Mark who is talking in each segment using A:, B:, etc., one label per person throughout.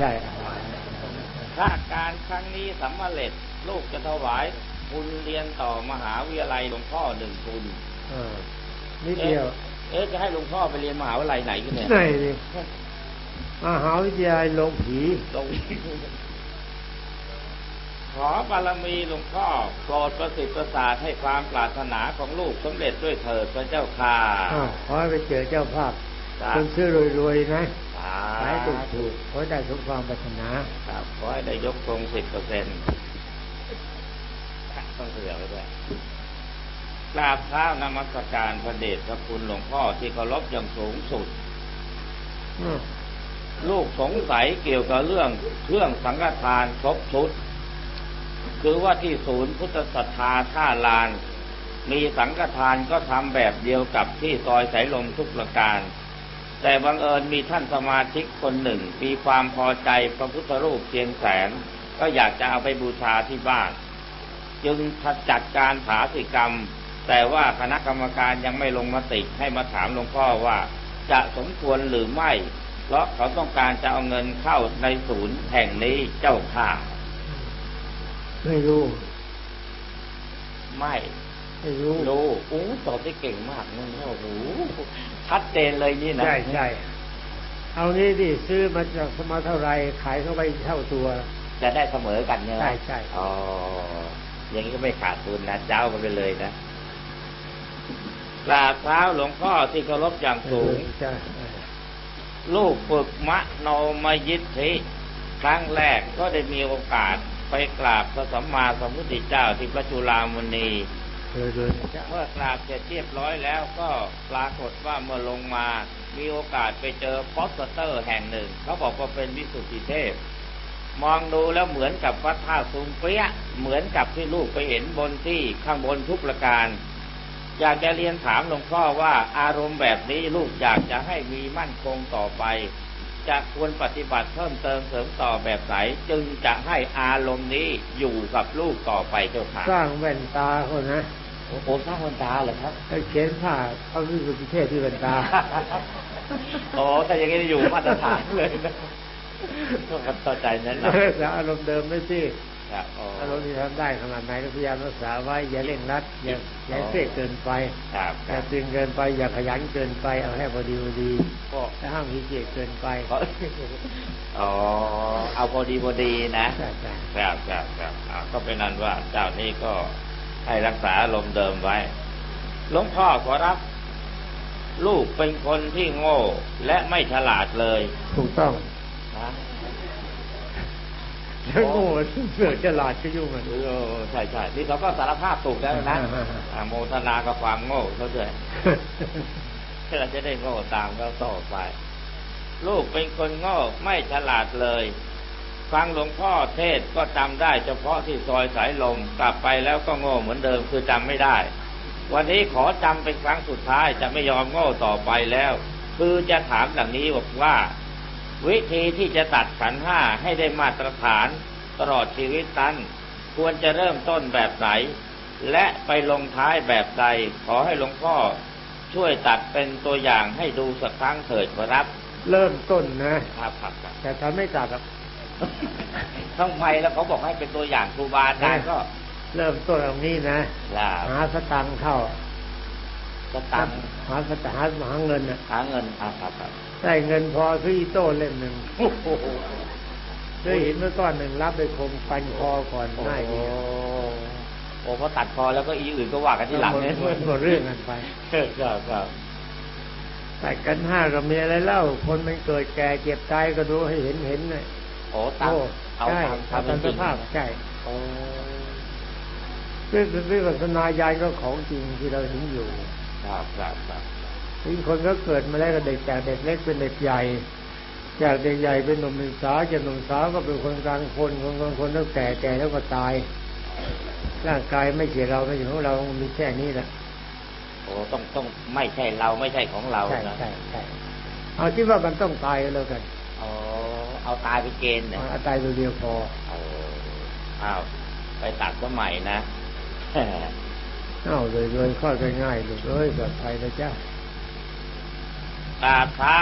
A: ใช่
B: ถ้าการครั้งนี้สำเร็จลูกจะถวายทุนเรียนต่อมหาวิทยาลัยหลวงพ่อหนึ่งทุน
A: เออนิดเดียว
B: เอ๊ะจะให้หลวงพ่อไปเรียนมหาวิทยาลัยไหนกันเนี่ย
A: ไหนดิมหาวิทยาลัยลงผี
B: ลงขอบารมีหลวงพ่อโปรดประสิทธิ์ประสาทให้ความปรารถนาของลูกสำเร็จด้วยเถิดพระเจ้าค่ะ
A: อ้าวขอให้ไปเจอเจ้าภาพ
B: สา
A: คนซื้อรวยๆนะ
B: สา
A: ขายถูกถูกๆขอให้ได้สมความปรารถนา
B: ครับขอให้ได้ยกทรงสิบเปอร์เซ็นต์ต้องเสือไว้ด้วยกราบเท้านมัสการพระเดชพระคุณหลวงพ่อที่เคารพอย่างสูงสุด
A: อืม
B: ลูกสงสัยเกี่ยวกับเรื่องเครื่องสังฆทานครบชุด คือว่าที่ศูนย์พุทธศรัทธาท่าลาน มีสังฆทานก็ทำแบบเดียวกับที่ซอยสายลมทุกประการ แต่บังเอิญมีท่านสมาชิกคนหนึ่ง มีความพอใจพระพุทธรูปเชียงแสน ก็อยากจะเอาไปบูชาที่บ้าน จึงจัดการผาสิกรรม แต่ว่าคณะกรรมการยังไม่ลงมติให้มาถามหลวงพ่อว่าจะสมควรหรือไม่ เพราะเขาต้องการจะเอาเงินเข้าในศูนย์แห่งนี้เจ้าค่ะ
A: ไม่รู้
B: ไม่
A: ไม่รู้
B: รู้โอ้ตอบได้เก่งมากนั่นโอ้โห ชัดเจนเลยนี่นะ
A: ใช่ใช่เอานี้ดิซื้อมาจากสมาเท่าไหรขายเข้าไปเท่าตัว
B: จะได้เสมอกันเนี่ย
A: ใช่ใช่
B: อ๋ออย่างนี้ก็ไม่ขาดทุนนะเจ้ามันไปเลยนะกราบเท้าหลวงพ่อที่เคารพอย่างสูง
A: ใช่
B: ลูกฝึกมะโนมยิทธิครั้งแรกก็ได้มีโอกาสไปกราบพระสัมมาสัมพุทธเจ้าที่พระจุลามณี
A: เออเดิน
B: เมื่อกราบเสร็จเรียบร้อยแล้วก็ปรากฏว่าเมื่อลงมามีโอกาสไปเจอพอสเตอร์แห่งหนึ่ง เขาบอกว่าเป็นวิสุทธิเทพ มองดูแล้วเหมือนกับวัดท่าซุงเปี้ยะเหมือนกับที่ลูกไปเห็นบนที่ข้างบนทุกประการ อยากจะเรียนถามหลวงพ่อว่าอารมณ์แบบนี้ลูกอยากจะให้มีมั่นคงต่อไป จะควรปฏิบัติเพิ่มเติมเสริมต่อแบบไหนจึงจะให้อารมณ์นี้อยู่กับลูกต่อไปเจ้าค่ะ
A: สร้างแว่นตาคนนะ
B: โอ้โหสร้างคนตาเหรอครับ
A: ให้เขียนผ้าเขาวิสุทธิเทพที่แว่นตา
B: โอ้แต่อย่างนี้อยู่มาตรฐานเลยนะต้องเข้าใจนั้นนะ
A: รักษาอารมณ์เดิมไม่สิ
B: ครับอ๋อ
A: อารมณ์ที่ทำได้ขนาดไหนก็พยายามรักษาไว้อย่าเร่งรัดอย่าอย่าเสียเกินไป
B: ครับค
A: อย่า
B: รับ
A: ตึงเกินไปอย่าขยันเกินไปเอาให้พอดีพอดี
B: ก็
A: ถ้าห้ามขี้เกียจเกินไป
B: อ๋อเอาพอดีพอดีนะ
A: ใช่ใช่
B: ครับครับครับอ่าก็เป็นนั้นว่าเจ้านี้ก็ ให้รักษาอารมณ์เดิมไว้ หลวงพ่อขอรับ ลูกเป็นคนที่โง่และไม่ฉลาดเลย
A: ถูกต้อง
B: นะ
A: แล้วโง่เสือกฉลาดก็ยุ่งมัน
B: เออใช่ใช่นี่เขาก็สารภาพถูกแล้วนะ
A: อ่า
B: อ่าโมทนากับความโง่เขาด้วยเราจะได้โง่ตามเขาต่อไป ลูกเป็นคนโง่ไม่ฉลาดเลย ฟังหลวงพ่อเทศก็จำได้เฉพาะที่ซอยสายลมกลับไปแล้วก็โง่เหมือนเดิมคือจำไม่ได้ วันนี้ขอจำเป็นครั้งสุดท้ายจะไม่ยอมโง่ต่อไปแล้ว คือจะถามอย่างนี้บอกว่า วิธีที่จะตัดขันธ์ห้าให้ได้มาตรฐานตลอดชีวิตนั้นควรจะเริ่มต้นแบบไหน และไปลงท้ายแบบใด ขอให้หลวงพ่อช่วยตัดเป็นตัวอย่างให้ดูสักครั้งเถิดครับ
A: เริ่มต้นนะ
B: ครับครับครับ
A: แต่ทำไม่ตัดหรอ ก
B: ต้องไปแล้วเขาบอกให้เป็นตัวอย่างครูบาอาจารย์ก็
A: เริ่มต้นตรงนี้นะ
B: ลา
A: หาสตังค์เข้า
B: สตังค์
A: หาสตังค์หาหาเงินนะ
B: หาเงินอะครับครับ
A: ได้เงินพอซื้ออีโต้เล่มหนึ่ง
B: โอ้โห
A: เคยเห็นเมื่อก้อนหนึ่งรับไปคมฟันคอก่อน
B: โอ้
A: ง่ายดี
B: โอ้พอตัดคอแล้วก็อีอื่นก็ว่ากันที่หลัง
A: หมด
B: เนี่ย
A: หมดหมดเรื่องกันไป
B: ครับครับ
A: แต่กันห้าก็มีอะไรเล่า คนมันเกิดแก่เจ็บตายก็ดูให้เห็นเห็นเลย
B: โอ้ตาม
A: โอ้
B: เอา
A: ใช่
B: ตาม
A: ตาม
B: เป็นจริง
A: สภาพใช่
B: โอ้
A: วิวิปัสสนาญาณก็ของจริงที่เราเห็นอยู่
B: ครับครับครับ
A: บางคนก็เกิดมาแล้วก็เด็กจากเด็กเล็กเป็นเด็กใหญ่จากเด็กใหญ่เป็นหนุ่มเป็นสาวจากหนุ่มสาวก็เป็นคนกลางคนคนกลางคนแล้วแก่แก่แล้วก็ตาย ร่างกายไม่ใช่เราไม่ใช่ของเรา มีแค่นี้แหละ
B: โอ้ต้องต้องไม่ใช่เราไม่ใช่ของเรา
A: ใช่
B: นะ
A: ใช่ใช่เอาที่ว่ามันต้องตายก็แล้วกัน
B: โอ้ เอาตายไปเกณฑ์เนี่ย
A: เอาตายเดียวๆพอ
B: เอาอ้าวไปตัดสมัยนะ
A: เอาเลยเลยค่อยไปง่ายลูกเอ้ยปลอดภัยนะจ้า
B: อกราบเท้า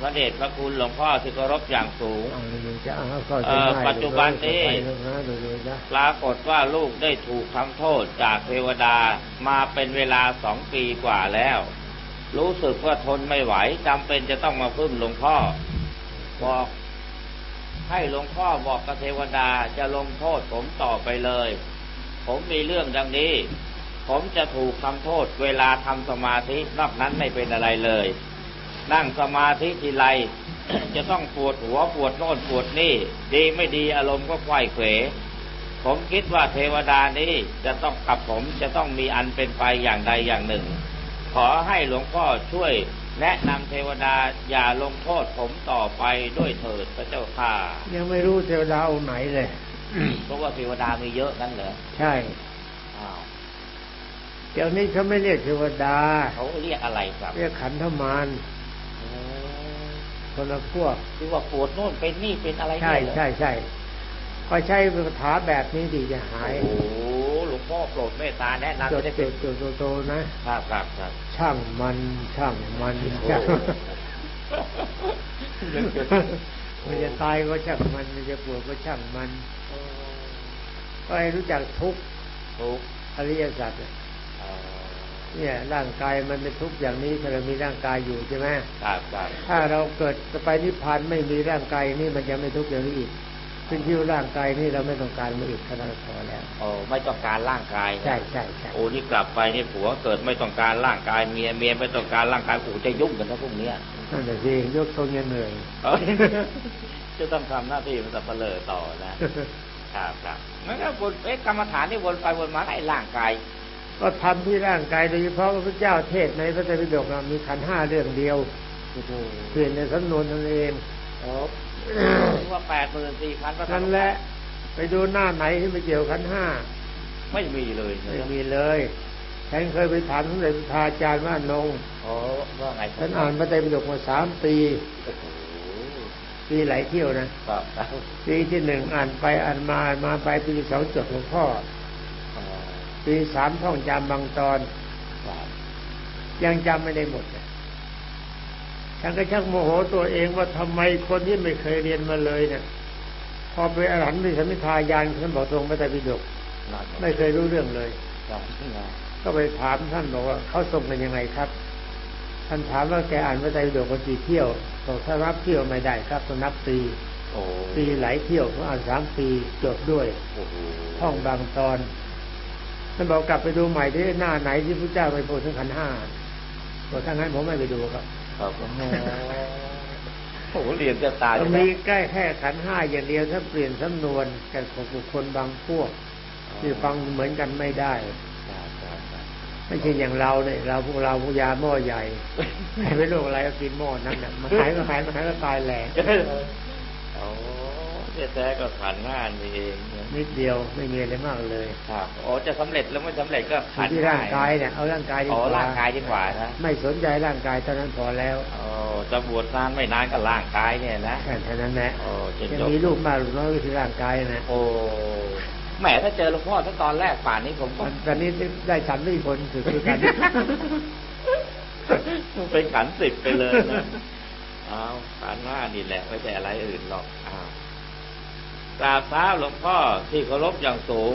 B: พระเดชพระคุณหลวงพ่อที่เคารพอย่างสูง
A: เอาเลยจะเอาเข้า
B: เอ่อปัจจุบันนี้
A: ไปเลยนะดูดูนะ
B: ปรากฏว่าลูกได้ถูกทำโทษจากเทวดามาเป็นเวลาสองปีกว่าแล้ว รู้สึกว่าทนไม่ไหวจำเป็นจะต้องมาพึ่งหลวงพ่อ บอก ให้หลวงพ่อบอกกับเทวดาจะลงโทษผมต่อไปเลย ผมมีเรื่องดังนี้ ผมจะถูกทำโทษเวลาทำสมาธินอกนั้นไม่เป็นอะไรเลย นั่งสมาธิทีไรจะต้องปวดหัวปวดโน่นปวดนี่ ดีไม่ดีอารมณ์ก็ไขว้เขวผมคิดว่าเทวดานี้จะต้องกับผมจะต้องมีอันเป็นไปอย่างใดอย่างหนึ่ง ขอให้หลวงพ่อช่วย แนะนำเทวดาอย่าลงโทษผมต่อไปด้วยเถิดพระเจ้าค่ะ
A: ยังไม่รู้เทวดาองค์ไหนเลย
B: เพราะว่าเทวดามีเยอะนั่นเหรอ
A: ใช่
B: อ้าว
A: เดี๋ยวนี้เขาไม่เรียกเทวดา
B: เขาเรียกอะไรครับ
A: เรียกขันธมารคนละพวก
B: ที่ว่าปวดโน่นเป็นนี่เป็นอะไร
A: ใช่
B: เนี่ยเหรอ
A: ใช่ใช่พอใช้คาถาแบบนี้ดีจะหาย
B: โอ้โหหล วงพ่อโปรดเมตตาแนะนำ
A: จ
B: จะ
A: ด
B: ได้
A: จ
B: เป็น
A: ดจดโตโตๆนะ
B: ครับครับครับ
A: ช่างมันช่างมันช่างมันจะตายก็ช่างมันมันจะปวดก็ช่างมันก็ให้รู้จักทุกข์
B: ทุก
A: อริยสัจเนี่ยเนี่ยร่างกายมันเป็นทุกข์อย่างนี้ถ้าเรามีร่างกายอยู่ใช่ไหม
B: ครับครับ
A: ถ้าเราเกิดไปนิพพานไม่มีร่างกายนี่มันจะไม่ทุกข์อย่างนี้อีก ขึ้นชื่อร่างกายนี่เราไม่ต้องการมาอีกขนาดพอแล้ว
B: โอ้ไม่ต้องการร่างกายนะ
A: ใช่ใช่ใช่
B: โอ้นี่กลับไปนี่ผัวเกิดไม่ต้องการร่างกายเมียเมียไม่ต้องการร่างกายโอ้จะยุ่งกันนะพวกเนี้ย
A: นั่นแหละสิยกทรงยังเหนื่อย
B: เอ้ยจะต้องทำหน้าที่เป็นสับเปลือต่อนะครับครับงั้นก็วนเอ๊ะกรรมฐานนี่วนไปวนมาไอ้ร่างกาย
A: ก็ทำที่ร่างกายโดยเฉพาะพระเจ้าเทศในพระไตรปิฎกน่ะมีขันธ์ห้าเรื่องเดียว
B: โอ้โห
A: เปลี่ยนในสำนวนนั่นเอง
B: โอ้ ว่าแปดหมื่นสี่พัน
A: นั่นแหละไปดูหน้าไหนที่ไม่เกี่ยวขันธ์ห้า
B: ไม่มีเลย
A: ไม่มีเลยฉันเคยไปถามสมเด็จพระอาจารย์ว่านง
B: โอ้ว่าไงครั
A: ฉั
B: บ
A: นอ่านพระไตรปิฎกมาสามปี
B: โอ้โห
A: ปีหลายเที่ยวนะ
B: ครับ
A: ปีที่หนึ่งอ่านไปอ่านมาอ่านมาไปปีสองจดหลวงพ่อ
B: อ๋อ
A: ปีสามท่องจำบางตอน
B: ครับ
A: ยังจำไม่ได้หมดเลย ฉันก็ชักโมโหตัวเองว่าทำไมคนที่ไม่เคยเรียนมาเลยเนี่ยพอไปอรหันต์ไปสมิทายานท่านบอกตรงพระไตรปิฎกไม่เคยรู้เรื่องเลยก็ไปถามท่านบอกว่าเขาส่งกันยังไงครับ ท่านถามว่าแกอ่านพระไตรปิฎกมากี่เที่ยวบอกถ้านับเที่ยวไม่ได้ครับต้องนับปี
B: อ
A: ปีหลายเที่ยวเขาอ่านสามปีจบด้วย
B: โอ้โห
A: ท่องบางตอนท่านบอกกลับไปดูใหม่ที่หน้าไหนที่พระเจ้าไปโปรดถึงขันห้าบอกถ้างั้นผมไม่ไปดูครับ
B: ครับโอ้โหเรียนจะตาย
A: ตรงนี้ใกล้แค่ขันธ์ห้าอย่างเดียวถ้าเปลี่ยนสำนวนกันของบุคคลบางพวกที่ฟังเหมือนกันไม่ได้
B: ครับครับครับ
A: ไม่ใช่อย่างเราเนี่ยเราพวกเราพวกยาหม้อใหญ่ไม่รู้อะไรก็กินหม้อนั้นน่ะมันหายก็หายมันหายก็ตายแหลก
B: โอ้ แท้ๆก็ขันห้านี่เองนะ
A: นิดเดียวไม่มีอะไรมากเลย
B: ครับโอ้จะสำเร็จแล้วไม่สำเร็จก็
A: อยู่
B: ขัน
A: ที่
B: ห้
A: ร่างกายเนี่ยเอาร่างกายดี
B: อ๋อก
A: ว่า
B: ร่างกายดีกว่านะ
A: ไม่สนใจร่างกายเท่านั้นพอแล้ว
B: โอ้จะบวชนานไม่นานก็ร่างกายเนี่ยนะ
A: แค่เท่านั้นแหละ
B: โอ้จะ
A: ยัง
B: จบ
A: มีลูกมากลูกน้อยก็ที่ร่างกายนะ
B: โอ้แหมถ้าเจอหลวงพ่อตั้งตอนแรกป่านนี้ผมก็
A: ตอนนี้ได้สามสี่คนถือคือกัน
B: เป็นขันสิบไปเลยนะเอาขันห้านี่แหละไม่ใช่อะไรอื่นหรอกอ้าว กราบเท้าหลวงพ่อที่เคารพอย่างสูง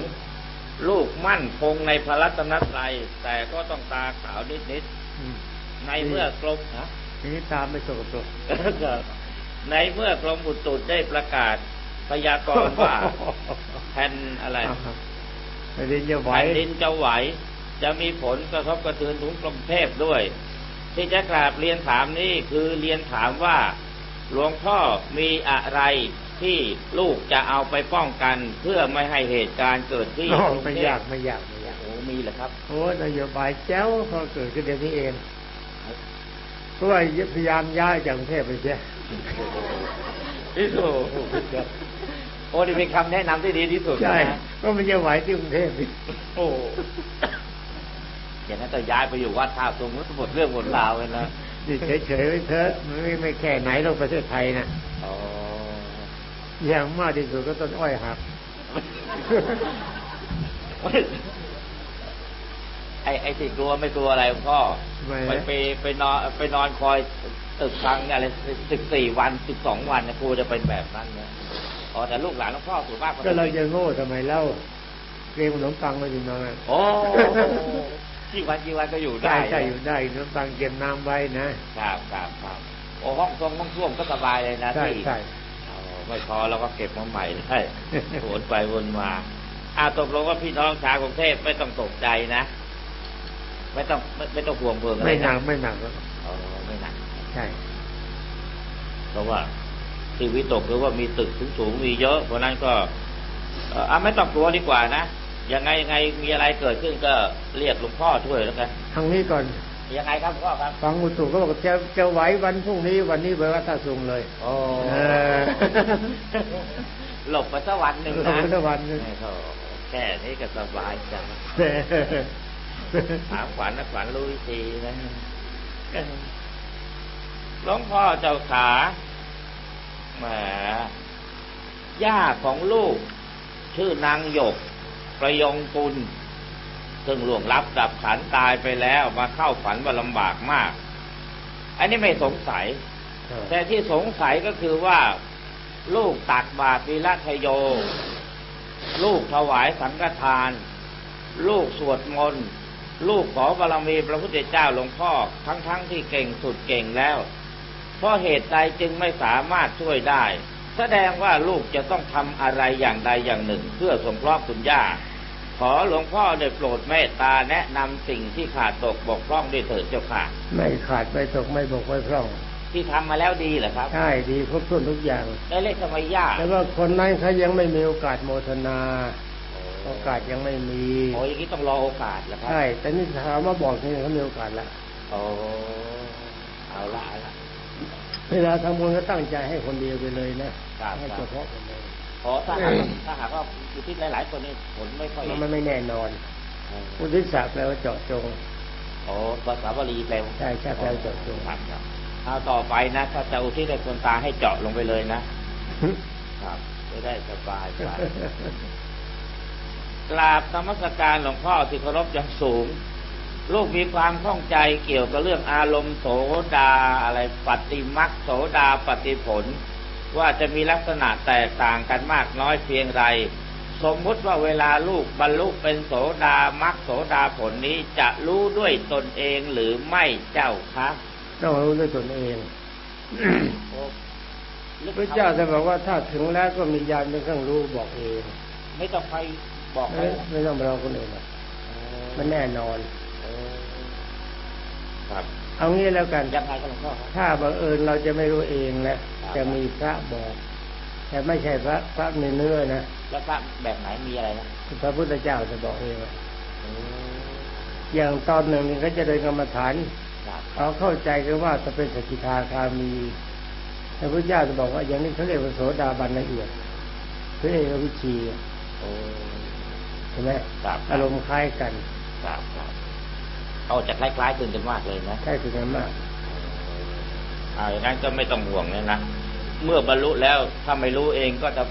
B: ลูกมั่นคงในพระรัตนตรัยแต่ก็ต้องตาขาวนิด
A: อืม
B: ๆในเมื่อกรมฮะ
A: ทีนี้ตามไม่สกปรก
B: ในเมื่อกรมอุตุได้ประกาศพยากรณ์ว่าแผ่นอะไร
A: แผ่นดินจะไหว
B: แผ่นดินจะไหว จะมีผลกระทบกระเทือนถึงกรุงเทพด้วย ที่จะกราบเรียนถามนี่คือเรียนถามว่า หลวงพ่อมีอะไร ที่ลูกจะเอาไปป้องกันเพื่อไม่ให้เหตุการณ์เกิดที่
A: โอ้
B: กรุง
A: ไม่
B: เท
A: ยา
B: พ
A: กไม่ยากไม่ยาก
B: โอ้มีเหรอครับ
A: โอ้นโยบายแจ้วพอเกิดขึ้นเดี๋ยวนี้เองเพราะว่าพยายามย้ายจากกรุงเทพไปเสีย
B: ที่สุดโอ้นี่เป็นคำแนะนำที่ดีที่สุด
A: ใช่
B: นะ
A: ก็มันจะไหวที่กรุงเทพอีก
B: โอ้อย่างนั้นก็ย้ายไปอยู่วัดท่าสูงหมดเรื่องหมดราวเลยนะ
A: นี่เฉยๆไว้เถอะมันไม่ไม่แค่ไหนหรอกประเทศไทยนะ
B: อ๋อ
A: อย่างมากที่สุดก็ต้นอ้อยหัก
B: ถไอ้ไอ้ที่กลัวไม่กลัวอะไรหลวงพ่อ
A: ไม่
B: ไปไปไปนอนไปนอนคอยตึกครั้งอะไรสิบสี่วันสิบสองวันนะครูจะเป็นแบบนั้นนะอ๋อแต่ลูกหลานหลวงพ่อส่วนมาก
A: ก็เราจะโง่ทำไมเล่าเรียนขนมปังมาอยู่นอน
B: โอ้ที่วันกี่วันก็อยู่
A: ได้
B: ได้
A: ใช่อยู่ได้ขนมปังเก็บน้ำไว้นะครับ
B: ครับครับโอ้ห้องทรงห้องส้วมก็สบายเลยนะ
A: ใช่
B: ที่
A: ใช่
B: อ๋อ ไม่พอเราก็เก็บมาใหม่ได้วนไปวนมาอาตกลงว่าพี่น้องชาวกรุงเทพไม่ต้องตกใจนะไม่ต้องไม่ไม่ต้องห่วงเบื่ออะไร
A: ไม่หนั
B: นะ
A: กไม่หนักหรอก
B: อ๋อไม่หนัก
A: ใช่
B: เพราะว่าที่วิตกคือว่ามีตึกสูงๆมีเยอะ เพราะนั้นก็เอ่ออะไม่ต้องกลัวดีกว่านะยังไงยังไงมีอะไรเกิดขึ้นก็เรียกหลวงพ่อช่วยแล้วกัน
A: ทางนี้ก่อน
B: ยังไงครับหลวงพ่อครับ
A: ฟังอุตุก็บอกจะจะไหววันพรุ่งนี้วันนี้เบอร์ว่าถ้าสูงเลย
B: โอ้
A: เออ
B: หลบไปสักวันหนึ่ง
A: หล
B: นะ
A: บไปสักวันหนึ่ง
B: โอ้โแค่นี้ก็สบายจังถามขวัญนะขวัญรู้วิธีนะหลวงพ่อเจ้าขาแหมย่าของลูก ชื่อนางหยก ประยงกุล ซึ่งล่วงลับดับขันตายไปแล้วมาเข้าฝันว่าลำบากมาก อันนี้ไม่สงสัย แต่ที่สงสัยก็คือว่า ลูกตักบาตรวีละทโย ลูกถวายสังฆทาน ลูกสวดมนต์ลูกขอบารมีพระพุทธเจ้าหลวงพ่อทั้งๆทที่เก่งสุดเก่งแล้ว เพราะเหตุใดจึงไม่สามารถช่วยได้ แสดงว่าลูกจะต้องทำอะไรอย่างใดอย่างหนึ่ง เพื่อสงเคราะห์คุณย่า ขอหลวงพ่อได้โปรดเมตตาแนะนำสิ่งที่ขาดตกบกพร่องด้วยเถิดเจ้าค่ะ
A: ไม่ขาดไม่ตกไม่บกไม่พร่อง
B: ที่ทำมาแล้วดีเหรอครับ
A: ใช่ดีครบถ้วนทุกอย่าง
B: ได้เลขทำไมยาก
A: แต่ว่าคนนั้นเขายังไม่มีโอกาสโมทนา โอกาสยังไม่มี
B: โอ้ยอย่างนี้ต้องรอโอกาสเหรอครับ
A: ใช่ แต่นี่ถามว่าบอกนี่เขามีโอกาสละ
B: โอ้เอาละเอาละ
A: เวลาทำบุญก็ตั้งใจให้คนเดียวไปเลยนะครับให้เฉพาะคนเดียว
B: ขอถ้าหากถ้าหากว่าอุทิศหลาย ๆ คนนี่ผลไม่ค่อย
A: มันไม่แน่นอน อุทิศศักดิ์แปลว่าเจาะจง
B: โอ้ภาษาบาลีแปลว่า
A: ใช่ใช่แปลว่าเจาะจง
B: ครับครับเอาต่อไปนะถ้าจะอุทิศให้คนตายให้เจาะลงไปเลยนะครับจะได้สบายกว่ากราบธรรมสการหลวงพ่อที่เคารพอย่างสูง ลูกมีความข้องใจเกี่ยวกับเรื่องอารมณ์โสดาอะไรปฏิมักโสดาปฏิผล ว่าจะมีลักษณะแตกต่างกันมากน้อยเพียงไร สมมุติว่าเวลาลูกบรรลุเป็นโสดามักโสดาผลนี้จะรู้ด้วยตนเองหรือไม่เจ้าคะ
A: ต้องรู้ด้วยตนเองพระเจ้าจะบอกว่าถ้าถึงแล้วก็มียานเป็นเครื่องรู้บอกเอง
B: ไม่ต้องไปบอกใคร
A: ไม่ไม่ต้องไปรอคนอื่นหรอกมันแน่นอน
B: ครับ
A: เอางี้แล้วกัน
B: ยังไงก็หลวงพ่อครับ
A: ถ้าบังเอิญเราจะไม่รู้เองนะจะมีพระบอกแต่ไม่ใช่พระพระในเนื้อนะ
B: แล้วพระแบบไหนมีอะไรนะ
A: พระพุทธเจ้าจะบอกเองอะอย่างตอนหนึ่งนี่เขาจะเดินกรรมฐาน
B: ครับ
A: เขาเข้าใจกันว่าจะเป็นสกิทาคามีพระพุทธเจ้าจะบอกว่าอย่างนี้เขาเรียกว่าโสดาบันละเอียดพระเอกวิชี
B: โอ้
A: ใช่ไหม
B: ครับ
A: อารมณ์คล้ายกัน
B: ครับครับ เอาจะคล้ายๆคลึงกันมากเลยนะ
A: ใช่ถึงกันมาก
B: อ่าอย่างนั้นก็ไม่ต้องห่วงเลยนะเมื่อบรรลุแล้วถ้าไม่รู้เองก็จะ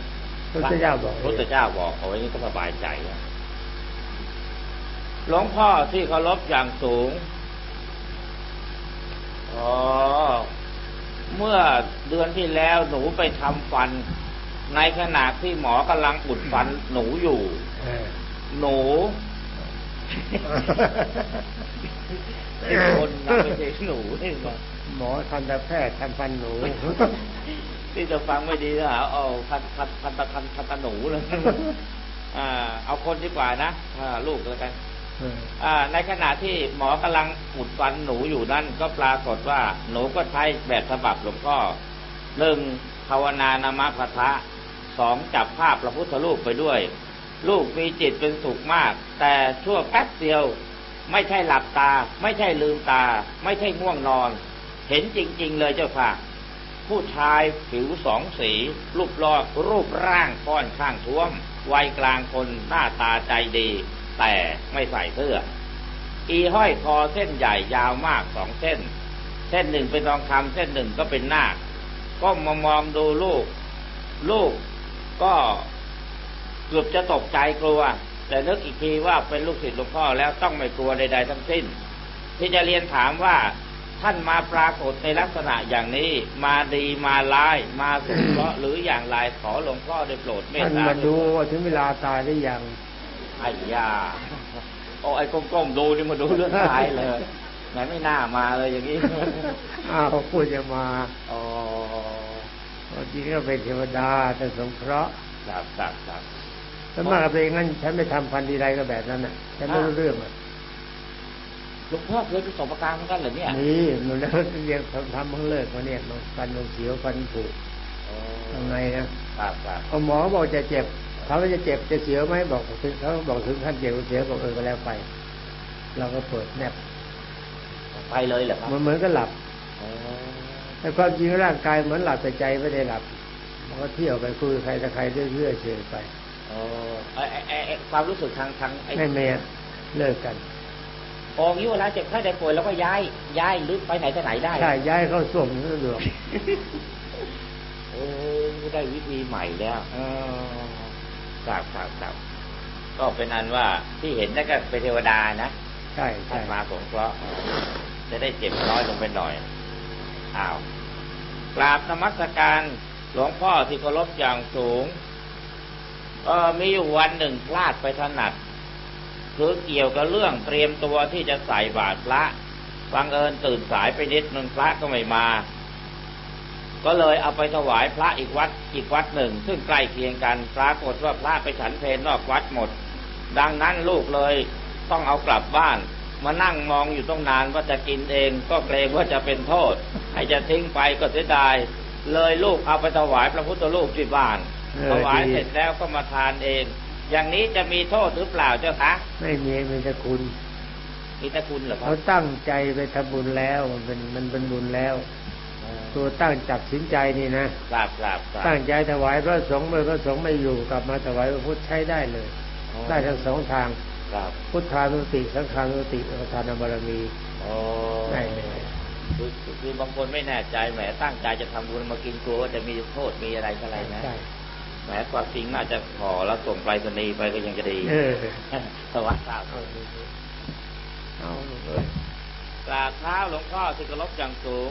A: พระพุทธเจ้าบอก
B: พระพุทธเจ้าบอกเอาไว้นี่ก็สบายใจแล้วหลวงพ่อที่เคารพอย่างสูงอ๋อเมื่อเดือนที่แล้วหนูไปทำฟัน ในขณะที่หมอกำลังอุดฟันหนูอยู่
A: เออ
B: หนู ไอ้คนนะไม่ใช่หนูนี่นะ
A: หมอทันตแพทย์ทำฟันหนู
B: ที่จะฟังไม่ดีนะเอาพันพันพันพันพันพันตะหนูเลยอ่า เอาคนดีกว่านะอ่าลูกแล้วกัน
A: อ่า
B: ในขณะที่หมอกำลังอุดฟันหนูอยู่นั่นก็ปรากฏว่า หนูก็ใช้แบบฉบับหลวงพ่อหนึ่งภาวนานามพทะสองจับภาพพระพุทธรูปไปด้วย ลูกมีจิตเป็นสุขมาก แต่ชั่วแป๊บเดียว ไม่ใช่หลับตา ไม่ใช่ลืมตา ไม่ใช่ง่วงนอน เห็นจริง ๆ เลยเจ้าค่ะ ผู้ชายผิวสองสี รูปรอกรูปร่างค่อนข้างท้วม วัยกลางคนหน้าตาใจดี แต่ไม่ใส่เสื้อ อีห้อยคอเส้นใหญ่ยาวมากสองเส้น เส้นหนึ่งเป็นทองคำเส้นหนึ่งก็เป็นนาคก็มามองดูลูก ลูกก็เกือบจะตกใจกลัว แต่นึกอีกทีว่าเป็นลูกศิษย์หลวงพ่อแล้วต้องไม่กลัวใดๆทั้งสิ้น ที่จะเรียนถามว่าท่านมาปรากฏในลักษณะอย่างนี้ มาดีมาร้าย มาสงเคราะห์หรืออย่างไรขอหลวงพ่อได้โปรดเมต
A: ท่าน
B: ตา
A: มาดูว่าถึงเวลาตายหรือยัง
B: ไอ้ยาโอ้ไอ้ก้มๆดูนี่มาดูเรื่องตายเลยไหนไม่น่ามาเลยอย่างนี้
A: อ้าวพูดจะมา
B: อ๋อ
A: จริงก็เป็นเทวดาแต่สงเคราะห์
B: ครับครับครับ
A: ถ้ามากเป็นอย่างนั้นฉันไม่ทำพันธีใดก็แบบนั้นน่ะฉันไม่รู้เรื่องอะ
B: หลวงพ่อเคยประสบการณ์เหมือนกันเหรอเนี่ย
A: นี่มันแล้วเรียนทำทำเพิ่งเลิกมาเนี่ยมันฟันมันเสียวฟันผุ
B: อ๋อ
A: ทำไงนะครับ
B: ครับ
A: พอหมอบอกจะเจ็บเขาว่าจะเจ็บจะเสียวไหมบอกถึงเขาบอกถึงขั้นเจ็บเสียวบอกเออก็แล้วไปเราก็เปิดแนบ
B: ไปเลยเหรอครับ
A: มันเหมือนกับหลับ
B: อ๋อ
A: แต่ความจริงร่างกายเหมือนหลับแต่ใจไม่ได้หลับมันก็เที่ยวไปคุยกับใครแต่ใครเรื่อยๆเฉยไป
B: อ๋อไอ้ไอ้ไอ้ไอ้ความรู้สึกทางทางไอ้
A: ไม่เมียเลิกกัน
B: ออกนี้เวลาเจ็บไข้ได้ป่วยแล้วก็ย้าย ย้ายหรือไปไหน to ไหนได้
A: ใช่ย้ายเข้าส่งนี่สะดวก
B: โอ้ได้วิธีใหม่แล้วเออครับครับครับก็เป็นอันว่าที่เห็นนั่นก็เป็นเทวดานะ
A: ใช่
B: ท่า
A: ใช่
B: นมาสงเคราะห์จะได้เจ็บน้อยลงไปหน่อยอ้าวกราบนมัสการหลวงพ่อที่เคารพอย่างสูง เออมีอยู่วันหนึ่งพลาดไปถนัดคือเกี่ยวกับเรื่องเตรียมตัวที่จะใส่บาตรพระบังเอิญตื่นสายไปนิดนึงพระก็ไม่มา ก็เลยเอาไปถวายพระอีกวัดอีกวัดหนึ่ง ซึ่งใกล้เคียงกันปรากฏว่าพระไปฉันเพลนนอกวัดหมด ดังนั้นลูกเลยต้องเอากลับบ้าน มานั่งมองอยู่ต้องนานว่าจะกินเองก็เกรงว่าจะเป็นโทษ ให้จะทิ้งไปก็เสียดาย เลยลูกเอาไปถวายพระพุทธรูปที่บ้าน ถวายเสร็จแล้วก็มาทานเอง อย่างนี้จะมีโทษหรือเปล่าเจ้าคะ
A: ไม่มีมีแต่คุณ
B: มีแต่คุณเหรอครั
A: เขา
B: บ
A: ตั้งใจไปทำบุญแล้วมันเป็นมันเป็นบุญแล้วตัวตั้งจับสินใจนี่นะครับ
B: ครับครับ
A: ตั้งใจถวายพระสงฆ์เมื่อพระสงฆ์ไม่อยู่กลับมาถวายพระพุทธใช้ได้เลย ได้ทั้งสองทาง
B: ครับ
A: พุทธานุสติสังฆานุสติประทานบารมี
B: โอ้
A: ได้เลย
B: คือคือบางคนไม่แน่ใจแหมตั้งใจจะทำบุญมากินกลัวว่าจะมีโทษมีอะไรอะไรนะ
A: ใช่
B: แห มความจริงน่าจะขอแล้วส่งไปรษณีย์ไปก็ยังจะดี
A: เออ
B: สวัสดีครับ
A: เอาเอาเลย
B: กราบเท้าหลวงพ่อที่เคารพอย่างสูง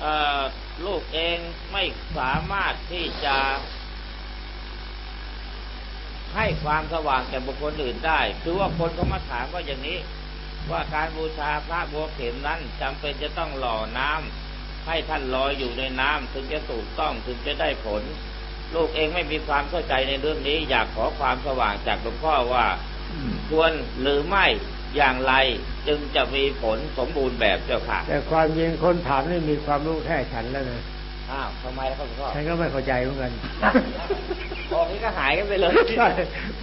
B: เอ่อลูกเองไม่สามารถที่จะให้ความสว่างแก่บุคคลอื่นได้ คือว่าคนเขามาถามว่าอย่างนี้ ว่าการบูชาพระบัวเข็มนั้นจำเป็นจะต้องหล่อน้ำให้ท่านลอยอยู่ในน้ำถึงจะถูกต้องถึงจะได้ผล ลูกเองไม่มีความเข้าใจในเรื่องนี้ อยากขอความสว่างจากหลวงพ่อว่า ควรหรือไม่อย่างไรจึงจะมีผลสมบูรณ์แบบเจ้าค่ะ
A: แต่ความจริงคนถามนี่มีความรู้แค่ฉันแล้วนะ
B: อ้าวทำไมแล้วครับหลวงพ่อ
A: ฉันก็ไม่เข้าใจเหมือนกัน
B: ออกนี้ก็หายกันไปเลย
A: ใช่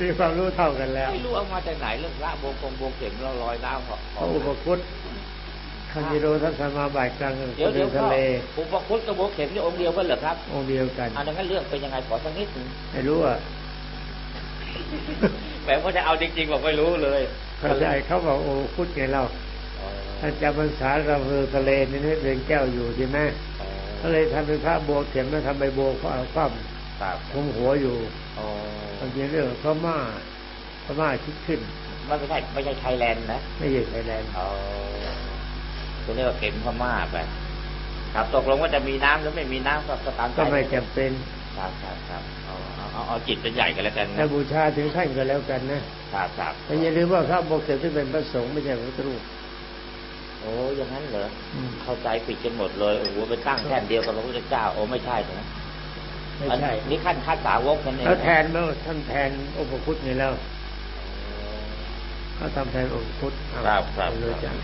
A: มีความรู้เท่ากันแล้ว
B: ไม่รู้เอามาจากไหนเรื่องพระโบกงโบกเข็มเราลอยน้ำเหรอ
A: พระอุปคุต คันจิโรทัศมาบ่ายกลาง
B: เดี๋ยวเดี๋ยว
A: ทะเล
B: อุปคุตกับโบกเข็มนี่องค์เดียวกันเหรอครับ
A: องค์เดียวกัน
B: อันนั้นเรื่องเป็นยังไงขอสักนิดหนึง
A: ไม่รู้อะ
B: แหมว่าจะเอาจริงๆบอกไม่รู้เลย
A: เข้าใจเขาบอกโอ้พุทธไงเรา
B: อ๋อ
A: ท่านจำพรรษาเราคือทะเลนี่นี่เป็นแก้วอยู่ใช่ไหมก็เลยทำเป็นพระบัวเข็มแล้วทำใบบัวคว้าคว่
B: ครับำ
A: คุมหัวอยู่
B: อ๋อ
A: ความจริงเรื่องพม่าพม่าคิดขึ้น
B: มันไม่ใช่ไม่ใช่ไทยแลนด์นะ
A: ไม่ใช่ไทยแลนด์
B: อ๋อตัวนี้ก็เข็มพม่าไปครับตกลงว่าจะมีน้ำหรือไม่มีน้ำก็ก็ตามใจ
A: ก็ไม่จำเป็น
B: ครับครับครับเอาเอาเอาเอาจิตเป็นใหญ่กันแล้วกันนะ
A: ถ้าบูชาถึงขั้นก็แล้วกันนะครับ
B: ครับ
A: แต่อย่าลืมว่าพระบัวเข็มที่เป็นพระสงฆ์ไม่ใช่พระพุทธรูป
B: โอ้อยังงั้นเหรอ
A: อืม
B: เข้าใจผิดกันหมดเลยโอ้โหไปตั้งแท่นเดียวกับพระพุทธเจ้าโอ้ไม่ใช่นะ
A: ไม่ใช่
B: อันนี่ขั้นขั้นสาวกนั่นเอง
A: แล้วแทนเมื่อท่านแทนองค์พระพุทธนี่แล้วเขาทำแทนองค์พระพุทธ
B: ครับครับ
A: เลยจัง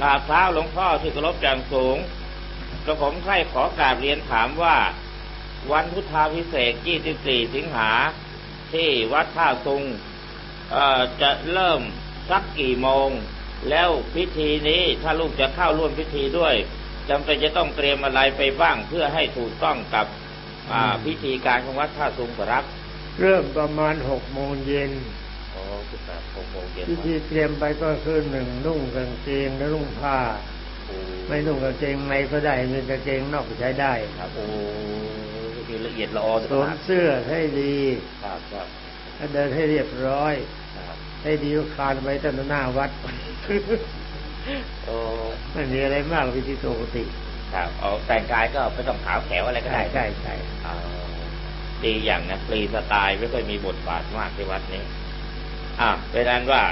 B: กราบเท้าหลวงพ่อที่เคารพอย่างสูงกระผมใคร่ขอกราบเรียนถามว่า วันพุทธาพิเศษก24 สิงหา ที่วัดท่าซุงเอ่อจะเริ่มสักกี่โมง แล้วพิธีนี้ถ้าลูกจะเข้าร่วมพิธีด้วยจำเป็นจะต้องเตรียมอะไรไปบ้างเพื่อให้ถูกต้องกับอ่าพิธีการของวัดท่าซุงครับ
A: เริ่มประมาณหกโมงเย็น
B: โอ้คือแบบหกโมงเย็น
A: พิธีเตรียมไปก็คือหนึ่งนุ่งกางเกงและนุ่งผ้า ไม่นุ่งกางเกงในก็ได้มีกางเกงนอกก็ใช้ได้
B: ครับโอ้คือละเอียดละออ
A: สวมเสื้อให้ดี
B: ครับครับ
A: เดินให้เรียบร้อย
B: ครับ
A: ให้ดีก็คลานไปตั้งแต่หน้าวัด
B: โอ้
A: ไม่มีอะไรมากวิธีปกติ
B: ครับเอาแต่งกายก็ไม่ต้องขาวแขวอะไรก็
A: ใช่
B: ได้
A: ใช่ใช่
B: เอาดีอย่างนะฟรีสไตล์ไม่ค่อยมีบทบาทมากที่วัดนี้ อะเป็นอันว่า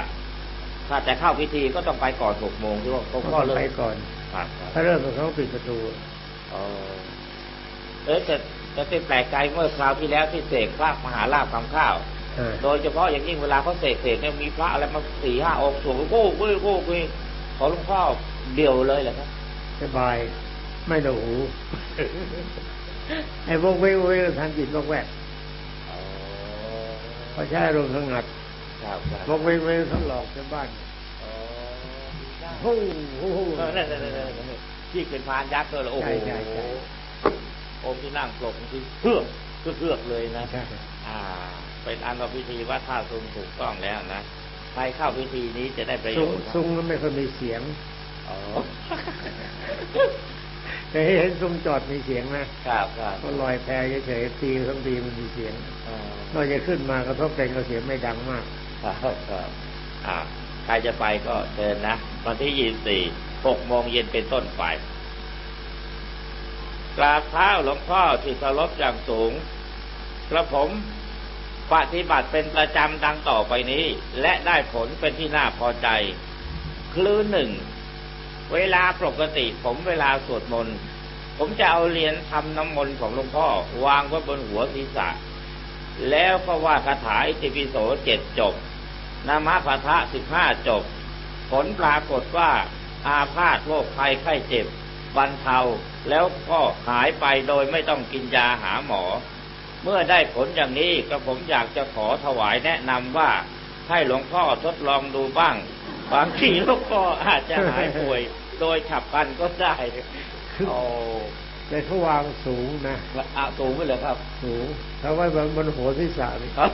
B: ถ้าจะเข้าพิธีก็ต้องไปก่อนหกโมงที่ว่าเขา
A: ต้อง
B: ก็เริ่ม
A: ไปก่อน
B: ครับครับ
A: ถ้าเริ่มเขาปิดประตู
B: เออเออแต่แต่เป็นแปลกใจเมื่อคราวที่แล้วที่เสกพระมหาลาภคำข้าว
A: เออ
B: โดยเฉพาะอย่างยิ่งเวลาเขาเสกเสกเนี่ยมีพระอะไรมาสี่ห้าองค์สวมโก้โก้โก้โก้ขอหลวงพ่อเดียวเลยเหรอครับ
A: สบายไม่หนูหูไอ้พวกเว้ยเว้ยทางจิตพวกแวก
B: อ๋อ
A: พอใช้อารมณ์สงัด
B: ครั บครับ
A: พวกเว้ยเว้ยเขาหลอกชาวบ้าน
B: อ๋อ
A: โอ้โห
B: เออนั่นนั่นนั่นนั่นที่เป็นพานยักษ์เลยเหรอโอ้โห
A: ใช่ใช่ใช่
B: องค์ที่นั่งปลกที่เพื่อกเพื่อกเลยนะ
A: ใช่
B: อ่า เป็นอันว่าพิธีวัดท่าทรงถูกต้องแล้วนะใครเข้าพิธีนี้จะได้ประโย
A: ซุ้ง
B: ชน์ครับ
A: ซุ้งแล้วไม่ค่อยมีเสียง
B: อ๋อ
A: แต่เห็นซุ้มจอดมีเสียงนะครับ
B: ครับ
A: ก็ลอยแพเฉยๆตีทั้งตีมันมีเสียง
B: อ่า
A: เราจะขึ้นมากระทบกันก็เสียงไม่ดังมาก
B: ครับครับอ่าใครจะไปก็เชิญนะวันที่ยี่สี่หกโมงเย็นเป็นต้นไปกราบเท้าหลวงพ่อที่เคารพอย่างสูงกระผมปฏิบัติเป็นประจำดังต่อไปนี้ และได้ผลเป็นที่น่าพอใจคือหนึ่ง เวลาปกติผมเวลาสวดมนต์ผมจะเอาเหรียญทำน้ำมนต์ของหลวงพ่อ วางไว้บนหัวศีรษะ แล้วก็ว่าคาถาอิติปิโสเจ็ดจบ นามะปะทะสิบห้าจบ ผลปรากฏว่าอาพาธโรคภัยไข้เจ็บบรรเทาแล้วก็หายไปโดยไม่ต้องกินยาหาหมอ เมื่อได้ผลอย่างนี้ก็ผมอยากจะขอถวายแนะนำว่าให้หลวงพ่อทดลองดูบ้าง บางทีหลวงพ่ออาจจะหายป่วย โดยฉับพลันก็ได้โอ้
A: แต่เขาวางสูงนะ
B: อาสูงไปเลยครับ
A: สูงถ้าไว้บนบนหัวศีรษะนี่
B: ครับ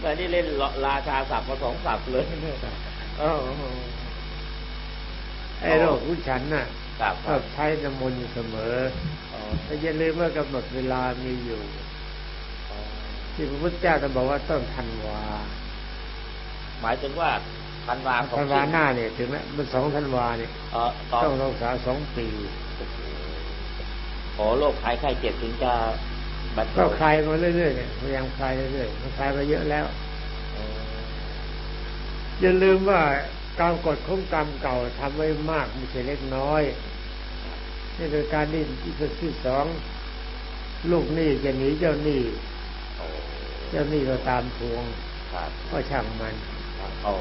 B: แต่นี่เล่นราชาศัพท์มาสองศัพท์เลย
A: เออไอ้โรคผู้ฉันน่ะ
B: ครับค
A: ก็
B: รับ
A: ใช้น้ำมนต์อยู่เสมอ
B: อ๋อ
A: แต่อย่าลืมว่ากำหนดเวลามีอยู่
B: อ๋อ
A: ที่พระพุทธเจ้าท่านบอกว่าต้นธันวา
B: หมายถึงว่าธันวาของ
A: ธันวาหน้าเนี่ยถึงแล้วมันสองธันวาเนี่ย
B: เออตอน
A: ต้องรักษาสองปี
B: ขอโรคภัยไข้เจ็บถึงจะบรร
A: ก็
B: เทา
A: คลายมาเรื่อยๆเนี่ยพยายามคลายเรื่อยๆมันคลายมาเยอะแล้ว
B: อ๋อ
A: อย่าลืมว่าการกดของกรรมเก่าทำไว้มากไม่ใช่เล็กน้อยนี่คือการดิ้นที่ที่สองลูกหนี้จะหนีเจ้าหนี้
B: โอ้
A: เจ้าหนี้ก็ตามทวง
B: ครับ
A: ก็ช่างมัน
B: ครับโอ้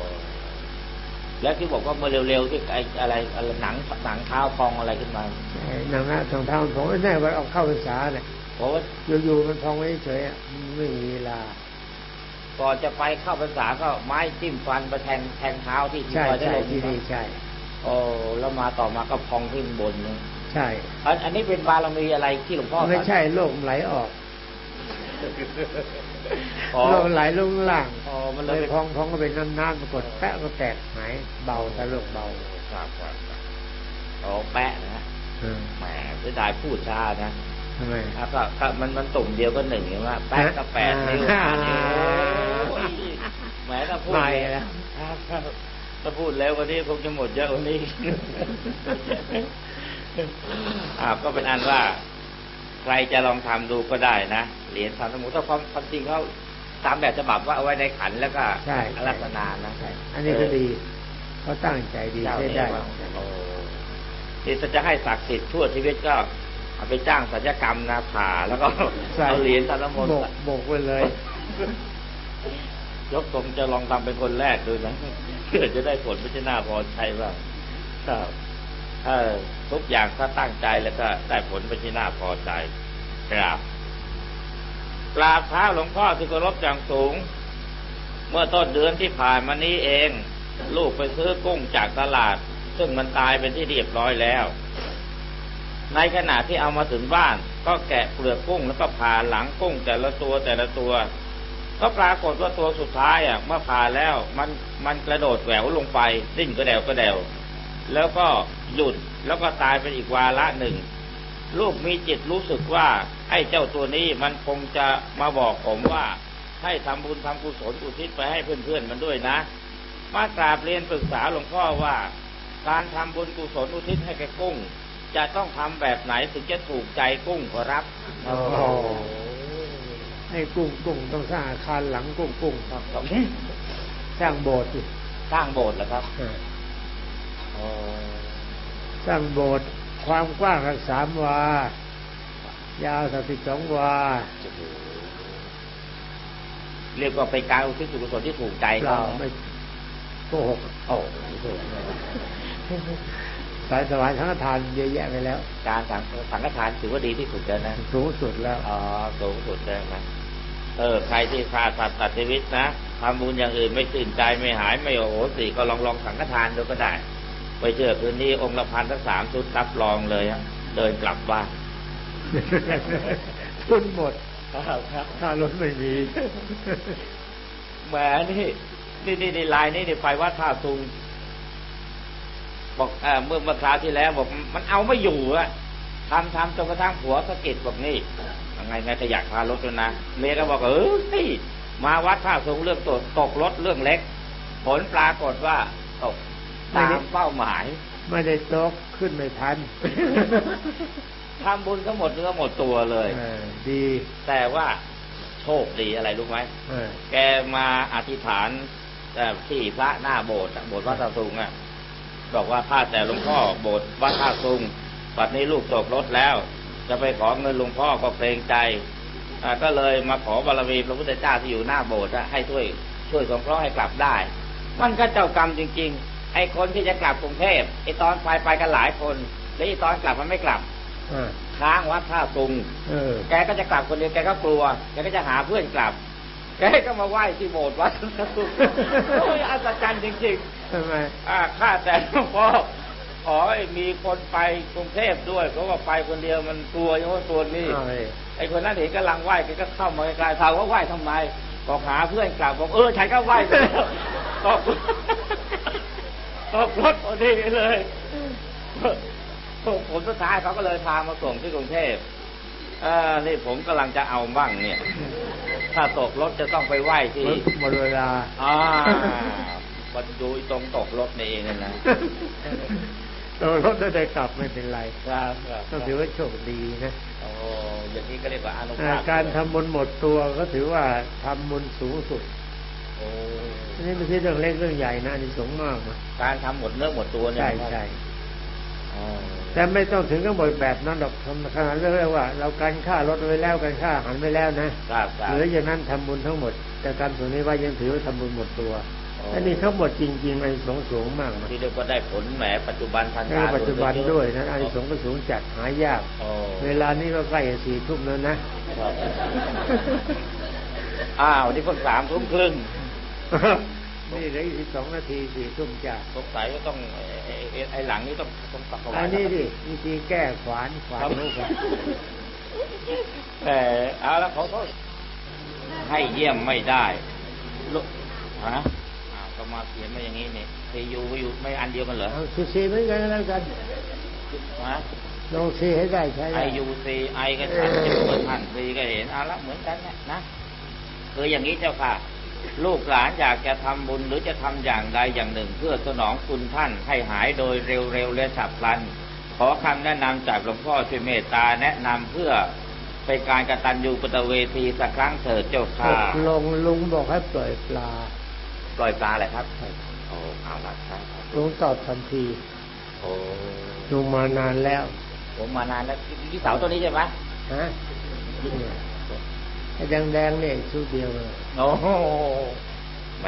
B: แล้วที่บอกว่าเมื่อเร็วๆที่ไอ้อะไรอะไรหนังหนังเท้าพองอะไรขึ้นมา
A: ไอ้นางนะทางเท้าผมไม่แน่ว่าเอาเข้าภาษาเนี่ย
B: เพราะว่า
A: อยู่ๆมันพองไว้เฉยๆอะมันไม่มีเวลา
B: ก่อนจะไปเข้าพรรษาก็ไม้จิ้มฟันไปแทงแทงเท้าที่ที่
A: ใช่
B: ซอยได้
A: ใช่
B: ลง
A: ที่นี่ใช่
B: โอ้แล้วมาต่อมาก็พองขึ้นบนเนี่ย
A: ใช่
B: อันอันนี้เป็นบารมีอะไรที่หลวงพ่อ
A: ไม่ใช่โรคไหลออก
B: อ๋อ
A: โรคไหลลงล่าง
B: อ๋อมันเล
A: เลยยพองพองก็เป็นน้ำน้ำปรากฏแปะก็แตกหายเบาแต่โรคเบา
B: ครับครับครับอ๋อแปะนะฮะ
A: เออ
B: แหมเสียดายพูดช้านะ
A: ทำไม
B: ครับก็ก็มันมันตุ่มเดียวก็หนึ่งใช่ไหมแปะก็แปดนิ้ว
A: อ่า
B: ห้านิ้วโอ้ยแหมถ้าพูด
A: ไม่แล้ว
B: ครับครับถ้าพูดแล้ววันนี้คงจะหมดเยอะกวันนี้อ่าก็เป็นอันว่าใค รจะลองทำดูก็ได้นะเหรียญทำสมุดถ้าความความจริงเขาตามแบบฉบับว่าเอาไว้ในขันแล้วก็
A: ใช่
B: ลักษณะนะ
A: ใช่อันนี้ก็ดีเขาตั้งใจดี
B: เจ้า
A: ใช้
B: เนี่ย
A: ได้
B: ว่าโอ้ที่จะให้ศักดิ์สิทธิ์ทั่วชีวิตก็เอาไปจ้างศัลยกรรมนะผ่าแล้วก็
A: ใส่
B: เอาเหรียญทำน้ำมนต์
A: โบกโบกไปเลย
B: ยกตรงจะลองทำเป็นคนแรกดูนะเพื่อจะได้ผลไม่ใช่หน้าพอใจบ้างครับ ถ้าทุกอย่างถ้าตั้งใจแล้วก็ได้ผลไม่ใช่หน้าพอใจครับกราบเท้าหลวงพ่อที่เคารพอย่างสูง เมื่อต้นเดือนที่ผ่านมานี้เอง ลูกไปซื้อกุ้งจากตลาด ซึ่งมันตายเป็นที่เรียบร้อยแล้ว ในขณะที่เอามาถึงบ้าน ก็แกะเปลือกกุ้งแล้วก็ผ่าหลังกุ้งแต่ละตัวแต่ละตัว ก็ปรากฏว่าตัวสุดท้ายอะเมื่อผ่าแล้ว มันมันกระโดดแหววลงไป ดิ้นกระเดวกระเดว แล้วก็หยุดแล้วก็ตายเป็นอีกวาระหนึ่ง ลูกมีจิตรู้สึกว่าไอ้เจ้าตัวนี้มันคงจะมาบอกผมว่า ให้ทำบุญทำกุศลอุทิศไปให้เพื่อนๆมันด้วยนะ มากราบเรียนปรึกษาหลวงพ่อว่า การทำบุญกุศลอุทิศให้แกกุ้ง จะต้องทำแบบไหนถึงจะถูกใจกุ้งขอรับ
A: โอ้โหให้กุ้งกุ้งต้องสร้างอาคารหลังกุ้งกุ้งครับสร้างโบสถ์สิ
B: สร้างโบสถ์เหรอครับ
A: อ่า สร้างโบสถ์ความกว้างสักสามวา ยาวสักสิบสองวา
B: เรียกว่าเป็นการอุทิศส่วนกุศลที่ถูกใจ
A: เป
B: เขา
A: ล่าไม่โกหก
B: โอ้
A: สายสวรรค์ทั้งทานเยอะแยะไปแล้ว
B: การสังสังฆทานถือว่าดีที่สุดแล้วนะ
A: สูงสุดแล้ว
B: อ๋อสูงสุดแล้วนะเออใครที่ฆ่าสัตว์ตัดชีวิตนะทำบุญอย่างอื่นไม่ตื่นใจไม่หายไม่โอโหสิก็ลองลองสังฆทานดูก็ได้ ไปเชื่อคืนนี้องค์ละพันทั้งสามชุดรับรองเลยอะเดินกลับบ้าน
A: ทุนหมด
B: ครับครับ
A: ถ้ารถไม่มี
B: แหมนี่นี่นี่นี่ลายนี่นี่ไปวัดท่าซุงบอกเออเมื่อเมื่อคราวที่แล้วบอกมันเอาไม่อยู่อะทำทำจนกระทั่งผัวสะกิดบอกนี่ยังไงไงจะอยากพารถด้วยนะเมียก็บอกเออเฮ้ยมาวัดท่าซุงเรื่องตกตกรถเรื่องเล็ก ผลปรากฏว่าตก ตามเป้าหมาย
A: ไม่ได้ตกขึ้นไม่ทัน
B: ทำบุญก็หมดเนื้อหมดตัวเลย
A: เออดี
B: แต่ว่าโชคดีอะไรรู้ไหม
A: เออ
B: แกมาอธิษฐานแต่ที่พระหน้าโบสถ์อะโบสถ์วัดท่าซุงอะ บอกว่าข้าแต่หลวงพ่อโบสถ์วัดท่าซุงปัดนี้ลูกตกรถแล้ว จะไปขอเงินหลวงพ่อก็เกรงใจอ่าก็เลยมาขอบารมีพระพุทธเจ้าที่อยู่หน้าโบสถ์อะให้ช่วยช่วยสงเคราะห์ให้กลับได้ มันก็เจ้ากรรมจริงๆ ไอ้คนที่จะกลับกรุงเทพไอ้ตอนไปไปกันหลายคน แล้วไอ้ตอนกลับมันไม่กลับ
A: เออ
B: ค้างวัดท่าซุง
A: เออ
B: แกก็จะกลับคนเดียวแกก็กลัวแกก็จะหาเพื่อนกลับ แกก็มาไหว้ที่โบสถ์วัดท่าซุงโอ้ยอัศจรรย์จริง
A: ทำไม
B: ๆอ่าข้าแต่หลวงพ่อขอให้มีคนไปกรุงเทพด้วยเพราะว่าไปคนเดียวมันกลัวอย่างว่าตัวนี้
A: เอาเลย
B: ไอ้คนนั้นเห็นกำลังไหว้แกก็เข้ามาใกล้ๆถามว่าไหว้ทำไมบอกหาเพื่อนกลับบอกเออฉันก็ไหว้ไปแล้วตก ตกรถพอดีเลยผลสุดท้ายเขาก็เลยพามาส่งที่กรุงเทพเออนี่ผมกำลังจะเอาบ้างเนี่ย ถ้าตกรถจะต้องไปไหว้ที่
A: หมดเวลา
B: อ่ามันดูตรงตกรถนี่เองนะ
A: ตัวรถได้กลับไม่เป็นไร
B: ครับครับ
A: ต้องถือว่าโชคดีนะ
B: โอ้อย่างนี้ก็เรียกว่าอนุ
A: อ่า
B: ภาพ
A: การทำบุญหมดตัวก็ถือว่าทำบุญสูงสุด
B: โอ้
A: อันนี้ไม่ใช่เรื่องเล็กเรื่องใหญ่นะอันนี้สงส์มากนะ
B: การทำหมดเนื้อหมดตัวเนี่ย
A: ใช่
B: นะครับ
A: ใช่
B: อ๋อ
A: แต่ไม่ต้องถึงกับหมดแบบนั้นหรอกทำขนาดเรียกว่า เราการค่ารถไว้แล้วการค่าอาหารไว้แล้วนะครับ
B: ครับ
A: เหลืออย่างนั้นทำบุญทั้งหมด แต่การส่วนนี้ว่ายังถือว่าทำบุญหมดตัวอันนี้ทั้งหมดจริงๆอันนี้สงส์สูงมากนะ
B: ที่เรียกว่าได้ผลแหมปัจจุบันทัน
A: ใน
B: ตา
A: ปัจจุบันด้วยนะอันนี้สงส์ก็สูงจัดหายาก
B: โอ้
A: เวลานี้ก็ใกล้จะสี่ทุ่มแล้วนะ
B: ครับอ้าวนี่เพิ่งสามทุ่มครึ่ง
A: นี่เหลืออีกสองนาทีสี่ทุ่มจ้ะ
B: สงสัยก็ต้องไอ้ไอ้ไอ้ไอ้หลังนี้ต้องต้องตักเอาไว้
A: อันนี้ดิวิธีแก้ขวานขวานลูกอะ
B: แต่เอาแล้วเขาก็ให้เยี่ยมไม่ได้ลูกฮะอ้าวก็มาเขียนมาอย่างนี้นี่ซียูก็อยู่ไม่อันเดียวกันเหรอ
A: เอาซีซีเหมือนกันแล้วกัน
B: ฮะ
A: ลองซีให้ได้ใช้
B: ไอ
A: ได้
B: ยูซีไอก็ชัดจะเหมือนท่านซีก็เห็นเอาละเหมือนกันนะนะคืออย่างนี้เจ้าค่ะ ลูกหลานอยากจะทำบุญหรือจะทำอย่างใดอย่างหนึ่ง เพื่อสนองคุณท่านให้หายโดยเร็วๆและฉับพลัน ขอคำแนะนำจากหลวงพ่อช่วยเมตตาแนะนำเพื่อเป็นการกตัญญูกตเวทีสักครั้งเถิดเจ้า
A: ต
B: ค่ะ
A: กลงลุงบอกให้ปล่อยปลา
B: ปล่อยปลาอะไรครับโอ้เอาละครับ
A: ลุงตอบทันที
B: โอ้
A: ลุงมานานแล้ว
B: ผมมานานแล้วที่เสาตัวนี้ใช่ไหม
A: ฮะ เนี่ยไอ้แดงๆเนี่ยชุดเดียวเลย
B: โอ้โหแหม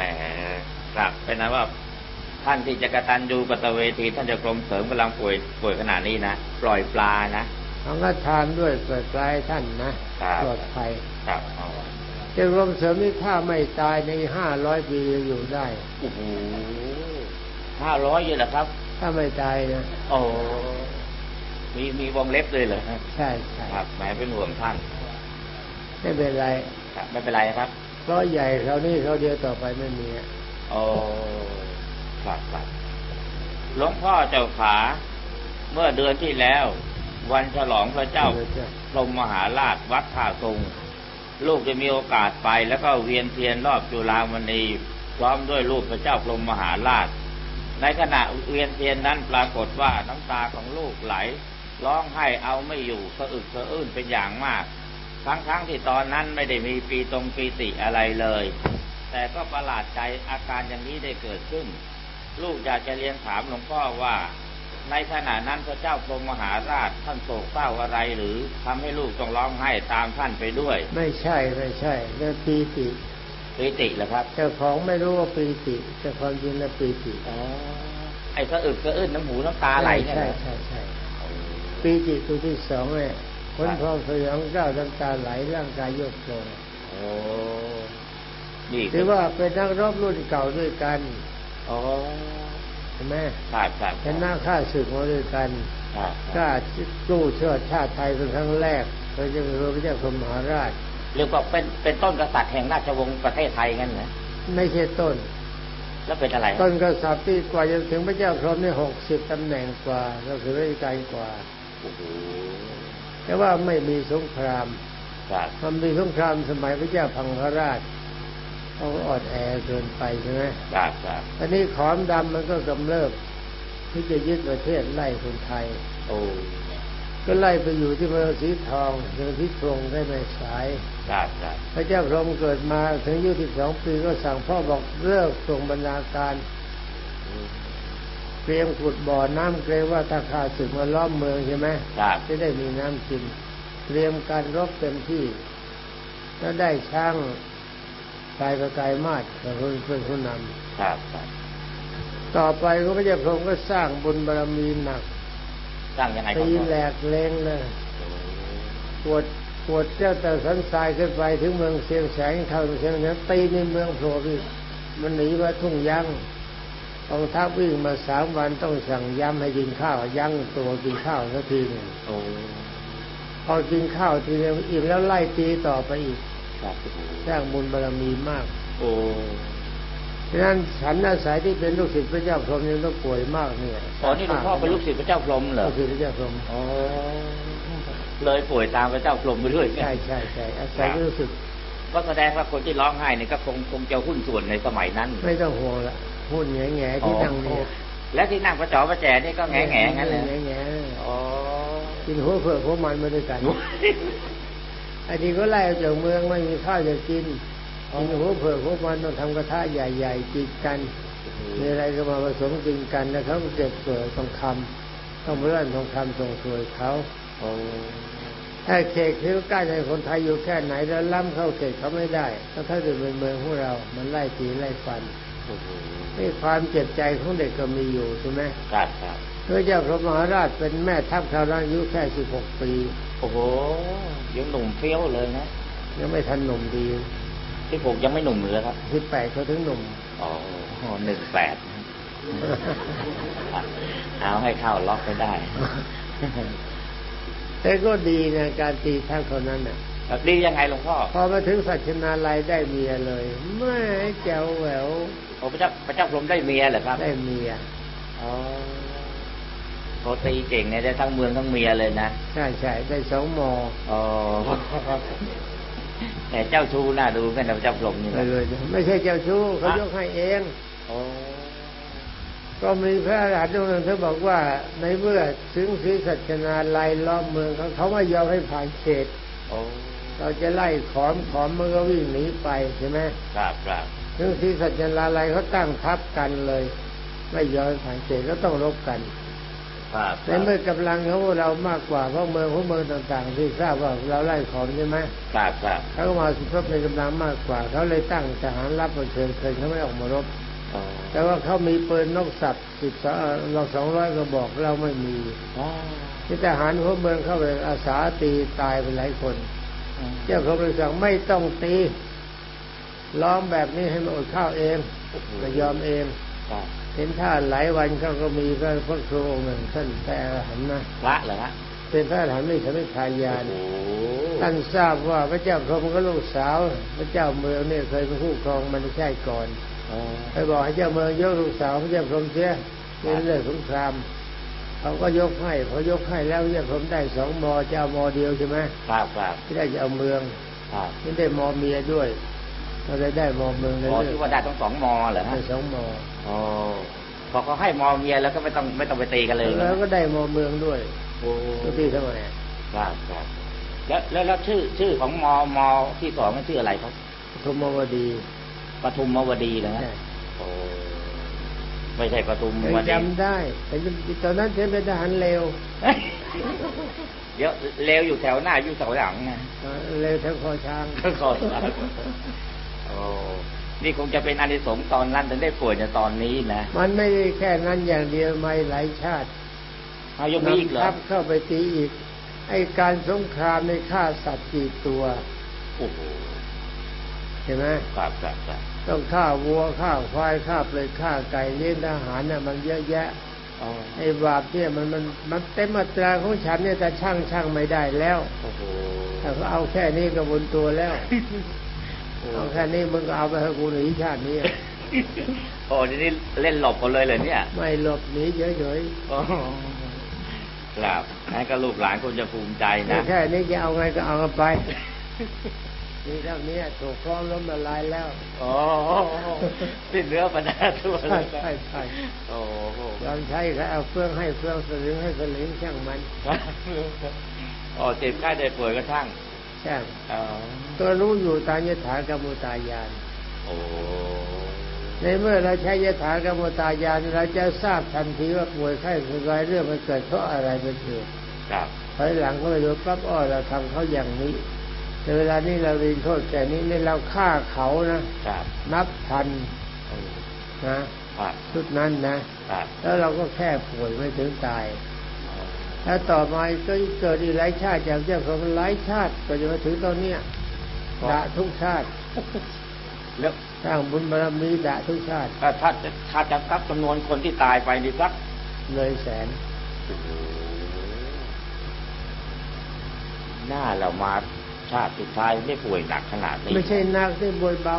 B: ครับเป็นนั้นว่า ท่านที่จะกตัญญูกตเวที ท่านจะกรมเสริมกำลังป่วยป่วยขนาดนี้นะปล่อยปลานะ
A: เขาก็ทานด้วยเปิดปลายท่านนะครับปลอดภัย
B: ครับอ๋อ
A: จะรวมเสริมนี่ถ้าไม่ตายในห้าร้อยปีจะอยู่ได้
B: โอ้โหห้าร้อยเลยเหรอครับ
A: ถ้าไม่ตายนะ
B: โอ้มีมีวงเล็บเลยเหรอฮะ
A: ใช่ใช่
B: ครับแหมเป็นห่วงท่าน
A: ไม่เป็นไร
B: ครับไม่เป็นไรครับ
A: เพราะใหญ่เขานี่เขาเดียวต่อไปไม่มีอะ
B: โอ้ครับครับหลวงพ่อเจ้าขา เมื่อเดือนที่แล้ว วันฉลองพระเจ้า
A: เดี๋ยวจะ
B: พรหมมหาราชวัดท่าทรงลูกจะมีโอกาสไปแล้วก็เวียนเทียนรอบจุฬามณีพร้อมด้วยรูปพระเจ้าพรหมมหาราช ในขณะเวียนเทียนนั้นปรากฏว่าน้ำตาของลูกไหล ร้องไห้เอาไม่อยู่สะอึกสะอื้นเป็นอย่างมาก ทั้งๆทที่ตอนนั้นไม่ได้มีปีตรงปีติอะไรเลย แต่ก็ประหลาดใจอาการอย่างนี้ได้เกิดขึ้น ลูกอยากจะเรียนถามหลวงพ่อว่า ในขณะนั้นพระเจ้าพรหมมหาราชท่านโศกเศร้าอะไรหรือทำให้ลูกต้องร้องไห้ตามท่านไปด้วย
A: ไม่ใช่ไม่ใช่เรื่องปีติ
B: ปีติเหรอครับ
A: เจ้าของไม่รู้ว่าปีติแต่ความจริงแล้วปีติ
B: อ๋อไอ้สะอึกสะอื้นน้ำหูน้ำตาไหลเนี่ย
A: ใช่
B: นะ
A: ใช่ใช่ปีติตัวที่สองเนี่ยค นพองสยองเจ้าน้ำตาไหลร่างกายโยกโครง
B: โอ้นี่
A: หรือว่าเป็นนักรบรุ่นเก่าด้วยกัน
B: อ๋อ
A: ใช่ไหม
B: ครับครับ
A: เป็นหน้าข้าศึกมาด้วยกัน
B: ครับ
A: กล้าสู้เชื่อชาติไทยเป็นครั้งแรกพระเจ้าพระเจ้าพรหมมหาราช
B: เรียกว่าเป็นเป็นต้นกษัตริย์แห่งราชวงศ์ประเทศไทยงั้นนะ
A: ไม่ใช่ต้น
B: แล้วเป็นอะไร
A: ต้นกษัตริย์ที่กว่าจะถึงพระเจ้าพรหมนี่หกสิบตำแหน่งกว่า ก็คือราชการกว่า
B: โอ้โห
A: แต่ว่าไม่มีสงคราม
B: ครับ
A: มันมีสงครามสมัยพระเจ้าพังคราชเขาอ่อนแอเกินไปใช่ไหม
B: ครับครับ
A: อันนี้ขอมดำมันก็กำเริบที่จะยึดประเทศไล่คนไทย
B: โอ้
A: ก็ไล่ไปอยู่ที่เมืองสีทองเมืองที่ตรงได้ไม่สาย
B: ครับครับ
A: พระเจ้าพรหมเกิดมาถึงอายุที่สองปีก็สั่งพ่อบอกเลิกส่งบรรณาการ เตรียมขุดบ่อน้ำเกรงว่าถ้าข้าศึกมาล้อมเมืองใช่ไหม
B: ครับ
A: จะได้มีน้ำกิน เตรียมการรบเต็มที่แล้วได้ช่างกายประกายมาศเป็นคนเป็นผู้น
B: ครับครับำ
A: ต่อไปก็พระเจ้าพรหมก็สร้างบุญบารมีหนัก
B: สร้างยังไงครับ
A: ตี
B: พ่อ
A: แหลกเลงเลย
B: โอ้
A: ปวดปวดเจ้าแต่สันทรายขึ้นไปถึงเมืองเชียงแสงเข้าเชียงแสงตีในเมืองโผล่พี่มันหนีมาทุ่งยัง กองทัพวิ่งมาสามวันต้องสั่งย้ำให้กินข้าว ยั้งตัวกินข้าวสักทีหนึ่ง
B: โอ้
A: พอกินข้าวทีเดียวอิ่มแล้วไล่ตีต่อไปอีก
B: ครับโอ้โห
A: สร้างบุญบารมีมาก
B: โอ้
A: ฉะนั้นฉันอาศัยที่เป็นลูกศิษย์พระเจ้าพรหมยังต้องป่วยมากเนี่ย
B: อ๋อนี่หลวงพ่อเป็นลูกศิษย์พระเจ้าพรหมเหรอ
A: ลูกศิษย์พระเจ้าพรหม
B: อ๋อเลยป่วยตามพระเจ้าพรหมไปด้วย
A: ใช่ใช่ใช่อาศัยที่ลูกศิษย์
B: ก็แสดงว่าคนที่ร้องไห้เนี่ยก็คงคงจะหุ้นส่วนในสมัยนั้น
A: ไม่ต้องห่วงละ หุ่นแง่แง่ๆที่นั่งเนี่ย
B: และที่นั่งประจอประแจนี่ก็แง่แง่ๆงั้นเลย
A: แง่แง่
B: อ๋อ
A: ๆกินหัวเผือกหัวมันมาด้วยกันไอ้ที่ก็ไล่ออกจากเมืองไม่มีข้าวจะกินกินหัวเผือกหัวมันต้องทำกระทะใหญ่ๆกินกันมีอะไรก็มาผสมกินกันแล้วเขาก็เก็บสวยทองคำต้องเลื่อนทองคำส่งสวยเขา
B: โอ้
A: ถ้าเขตที่ใกล้ในคนไทยอยู่แค่ไหนแล้วล้ำเข้าเขตเขาไม่ได้ถ้าถ้าเกิดเป็นเมืองของเรา มันไล่ตีไล่ฟัน
B: โอ้โห
A: นี่ความเจ็บใจของเด็กก็มีอยู่ใช่ไหม
B: ครับครับ
A: พระเจ้าพระมหาราชเป็นแม่ทัพคราวนั้นอายุแค่สิบหกปี
B: โอ้โหยังหนุ่มเฟี้ยวเลยนะ
A: ยังไม่ทันหนุ่มดี
B: ที่ผมยังไม่หนุ่มเลยครับ
A: สิบแปดเขาถึงหนุ่ม
B: อ๋อหนึ่งแปดเอาให้เข้าล็อกไปได้
A: แต่ก็ดีนะการตีท่านคนนั้นน่ะ
B: ดียังไงหลวงพ่อ
A: พอมาถึงสัชนาลัยได้เมียเลยแม่แจ๋วแหวว
B: โอ้พระเจ้าพระเจ้าพรหมได้เมียเหรอครับ
A: ได้เมีย
B: อ๋อโคตีเก่งเนี่ยได้ทั้งเมืองทั้งเมียเลยนะ
A: ใช่ใช่ได้สองมอ
B: อ๋อแต่เจ้าชู้น่าดูกันนะพระเจ้าพรหมนี่
A: ไป
B: นะ
A: เลยไม่ใช่เจ้าชู้เขายกให้เอง
B: โอ้
A: ก็มีพระอรหันต์องค์หนึ่งเขาบอกว่า ในเมื่อถึงศรีสัชนาลัยล้อมเมืองเขาเขาไม่ยอมให้ผ่านเขต
B: โอ้
A: เราจะไล่ขอมขอมมันก็วิ่งหนีไปใช่ไหม
B: ครับครับ
A: ถึงศรีสัชนาลัยเขาตั้งทัพกันเลย ไม่ยอมให้ผ่านเขตก็ต้องรบกัน
B: ครับ
A: ในเมื่อกำลังของพวกเรามากกว่าเพราะเมืองพวกเมืองต่าง ๆ ที่ทราบว่าเราไล่ขอมใช่ไหม
B: ครับครับ
A: เขาก็มาสุภาพในกำลังมากกว่า เขาเลยตั้งทหารรับมาเชิญเชิญเขาไม่ออกมารบ
B: อ๋อ
A: แต่ว่าเขามีปืนนกสับสิบสองเราสองร้อยกระบอกเราไม่มี
B: อ๋อ
A: ที่ทหารหัวเมืองเข้าไปอาสาตีตายไปหลายคน เจ้าเขาเลยสั่งไม่ต้องตีร้องแบบนี้ให้มันอดข้าวเองไม่ยอมเอง
B: ครับ
A: เห็นท่าหลายวันเขาก็มีพระพุทธครูองค์หนึ่งท่านแปลอรหันต์นะ
B: พระเหรอฮะ
A: เป็นพระอรหันต์ไม่ใช่ไม่ทายาน
B: โอ้
A: ท่านทราบว่าพระเจ้าพรหมก็ลูกสาว พระเจ้าเมืองเนี่ยเคยเป็นผู้ครองมันใช่ก่อน
B: อ๋อ
A: ไปบอกให้เจ้าเมืองยกลูกสาวพระเจ้าพรหมเสียเป็นเรื่องสงคราม เขาก็ยกให้พอยกให้แล้วพระเจ้าพรหมได้สองมอจะเอามอเดียวใช่ไหม
B: ครับครับ
A: ที่ได้จะเอาเมือง
B: ครับ
A: นี่ได้มอเมียด้วยเราได้ได้มอเมืองเลย
B: อ๋อที่ว่าได้ต้องสองมอเหรอฮะ
A: ได้สองมอ
B: อ๋อพอเขาให้มอเมียแล้วก็ไม่ต้องไม่ต้องไปตีกันเลย
A: แล้วก็ได้มอเมืองด้วย
B: โอ้
A: ทุกที่ทำไม
B: ครับครับแล้วแล้วแล้วชื่อชื่อของมอมอที่สองนั่นชื่ออะไรครับ
A: พรหมวดี
B: ปทุมมวดีนะฮะ
A: ใช่
B: โอ้ ไม่ใช่ปทุม
A: ยัง
B: วดี
A: จำได้แต่ตอนนั้นฉันเป็นทหารเลว
B: เดี๋ยวเลวอยู่แถวหน้าอยู่แถวหลังนะ
A: เลวทั้งคอช้าง
B: ขอทานโอ้นี่คงจะเป็นอานิสงส์ตอนนั้นถึงได้ป่วยในตอนนี้นะ
A: มันไม่ได้แค่นั้นอย่างเดียวไม่หลายชาติ
B: เอายังมีอีกเหรอ
A: ทัพเข้าไปตีอีก ไอการสงครามในฆ่าสัตว์กี่ตัว
B: โอ้โห
A: เห็นไหม
B: ครับครับครับ
A: ต้องฆ่าวัวฆ่าควายฆ่าเปลือยฆ่าไก่เลี้ยงทหารน่ะมันเยอะแยะ
B: อ๋อ
A: ไอ้บาปเนี่ยมันมันมันเต็มมาตราของฉันเนี่ยแต่ช่างช่างไม่ได้แล้ว
B: โอ้โห
A: ถ้าเขาเอาแค่นี้ก็บนตัวแล้วเอาแค่นี้มึงก็เอาไปให้กูหนีชาตินี้
B: โอ้ทีนี้เล่นหลบกันเลยเหรอเนี่ย
A: ไม่หลบหนีเฉย
B: โอ้ครับนั่นก็ลูกหลานคงจะภูมิใจ
A: ๆ
B: นะ
A: แค่นี้จะเอาไงก็เอากันไป นี่เท่านี้ถูกฟ้องล้มละลายแล้ว
B: โอ้สิ้นเนื้อปัญหาทั่วเล
A: ใช่
B: ย
A: ใช่ใช่
B: โอ้โห
A: ยอมใช้ก็เอาเฟื่องให้เฟื่องสลึงให้สลึงช่างมัน
B: โอ้เจ็บไข้ได้ป่วยก็ช่าง
A: ช่าง
B: อ๋อ
A: ก็รู้อยู่ตามยถากรรมุตายาน
B: โอ้
A: ในเมื่อเราใช้ยถากรรมุตายานเราจะทราบทันทีว่าป่วยไข้สบายเรื่องมันเกิดเพราะอะไรเป็นเหตุ
B: ครับ
A: ภายหลังก็ไปดูปั๊บอ้อเราทำเขาอย่างนี้ แต่เวลานี้เราเรียนโทษแก่นี้เนี่ยเราฆ่าเขานะ
B: ครับ
A: นับพัน
B: โอ้
A: นะครับชุดนั้นนะครับแล้วเราก็แค่ป่วยไม่ถึงตาย แล้วต่อมาก็เกิดอีกหลายชาติจากเจ้าของหลายชาติก็จะมาถึงตอนเนี้ยด่าทุกชาติ
B: แล้ว
A: สร้างบุญบารมีด่าทุกชาติ
B: ถ้าถ้าถ้าจำกัดจำนวนคนที่ตายไปนี่สัก
A: เลยแสน
B: หน้าเรามา ชาติสุดท้ายไม่ป่วยหนักขนาดนี้
A: ไม่ใช่นักที่บวยเบา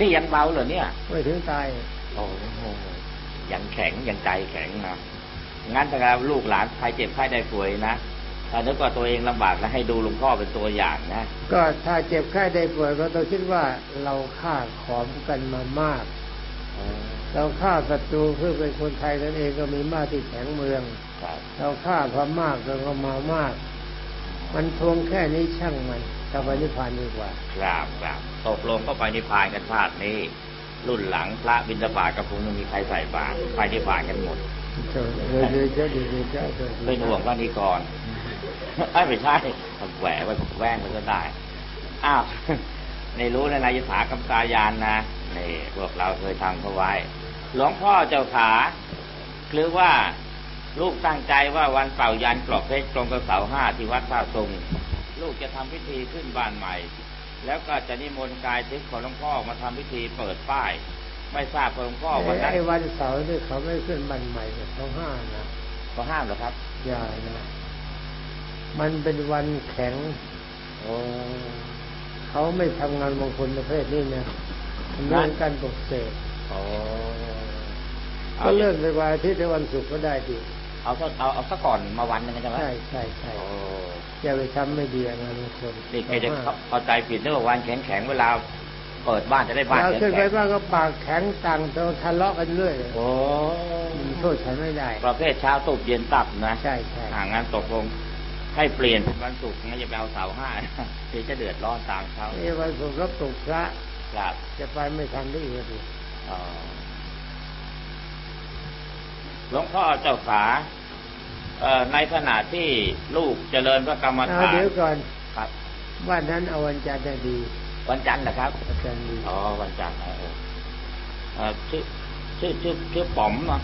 B: นี่ยังเบาเหรอเนี่ย
A: ไม่ถึงตาย
B: โอ้โหยังแข็งยังใจแข็งนะ งั้นถ้าลูกหลานใครเจ็บไข้ได้ป่วยนะถ้านึกว่าตัวเองลำบากแล้วให้ดูหลวงพ่อเป็นตัวอย่างนะ
A: ก็ถ้าเจ็บไข้ได้ป่วยก็ต้องคิดว่าเราฆ่าขอมกันมามากเราฆ่าศัตรูเพื่อเป็นคนไทยกันเองก็มีมากที่แข็งเมือง
B: ครับ
A: เราฆ่าพม่ากเราก็มามาก มันทวงแค่นี้ช่างมันกลับไปนิพพานดีกว่า
B: ครับครับตกลงก็ไปนิพพานกันชาตินี้รุ่นหลังพระบิณฑบาตกับคงไม่มีใครใส่บาตรไปนิพพานกันหมด
A: เชิญเลยเลยเจ้าดีเลยเจ้าเจ้า
B: เป็นห่วงพระนิกรไอ้ยไม่ใช่แหวไว้แว่งมันก็ได้ อ้าวในรู้ในนายถากรรมกายานนะนี่พวกเราเคยทำเขาไว้ หลวงพ่อเจ้าขาหรือว่า ลูกตั้งใจว่าวันเป่ายันกรอบเพชรตรงกับเสาห้าที่วัดท่าทรงลูกจะทำพิธีขึ้นบ้านใหม่ แล้วก็จะนิมนต์กายทิพย์ของหลวงพ่อมาทำพิธีเปิดป้าย ไม่ทราบว่าหลวงพ่อวันนั้น
A: ไอ้วันเสาร์นี่เขาไม่ขึ้นบันใหม่เขาห้ามนะ
B: เขาห้ามเหรอครับ
A: อย่านะมันเป็นวันแข็ง
B: โอ้
A: เขาไม่ทำงานมงคลประเภทนี้นะเรื่องการปลุกเสก
B: โอ้
A: ก็เลื่อนไปวันอาทิตย์หรือวันศุกร์ก็ได้ดี
B: เอาสักเอาเอาสักก่อนมาวันหนึงใช่ไหม
A: ใช่ใช่ใช่
B: โอ้
A: อย่าไปทำไม่ดีงานมงคล
B: นี่แกจะเข้าเข้าใจผิดเรื่องวันแข็งแข็งๆเวลาเปิดบ้านจะได้บ้าน
A: เรา
B: แข็ง
A: ขึ้นไป
B: แข็ง
A: บ้างก็ปากแข็งต่างตัวทะเลาะกันเรื่อยเลย
B: โอ้
A: มันโทษฉันไม่ได้
B: ประเภทเช้าตุบเย็นตับนะ
A: ใช่ใช่
B: ห่างงานตกลงให้เปลี่ยนเป็นวันศุกร์งั้นจะไปเอาเสาร์ห้าเดี๋ยวจะเดือดร้อนตามเขา
A: นี่วันศุกร์ก็ปลุกพระ
B: ครับ
A: จะไปไม่ทันได้อีกดิ
B: อ๋อ หลวงพ่อเจ้าขาเอ่อในขณะที่ลูกเจริญพระกรรม
A: เอา
B: ฐาน
A: เดี๋ยวก่อน
B: ครับ
A: วันนั้นเอาวันจันทร์ได้ดี
B: วันจันทร์นะครับ
A: วันจันทร์ดี
B: อ๋อวันจันทร์เออเออชื่อชื่อชื่อชื่อป๋อมเนาะ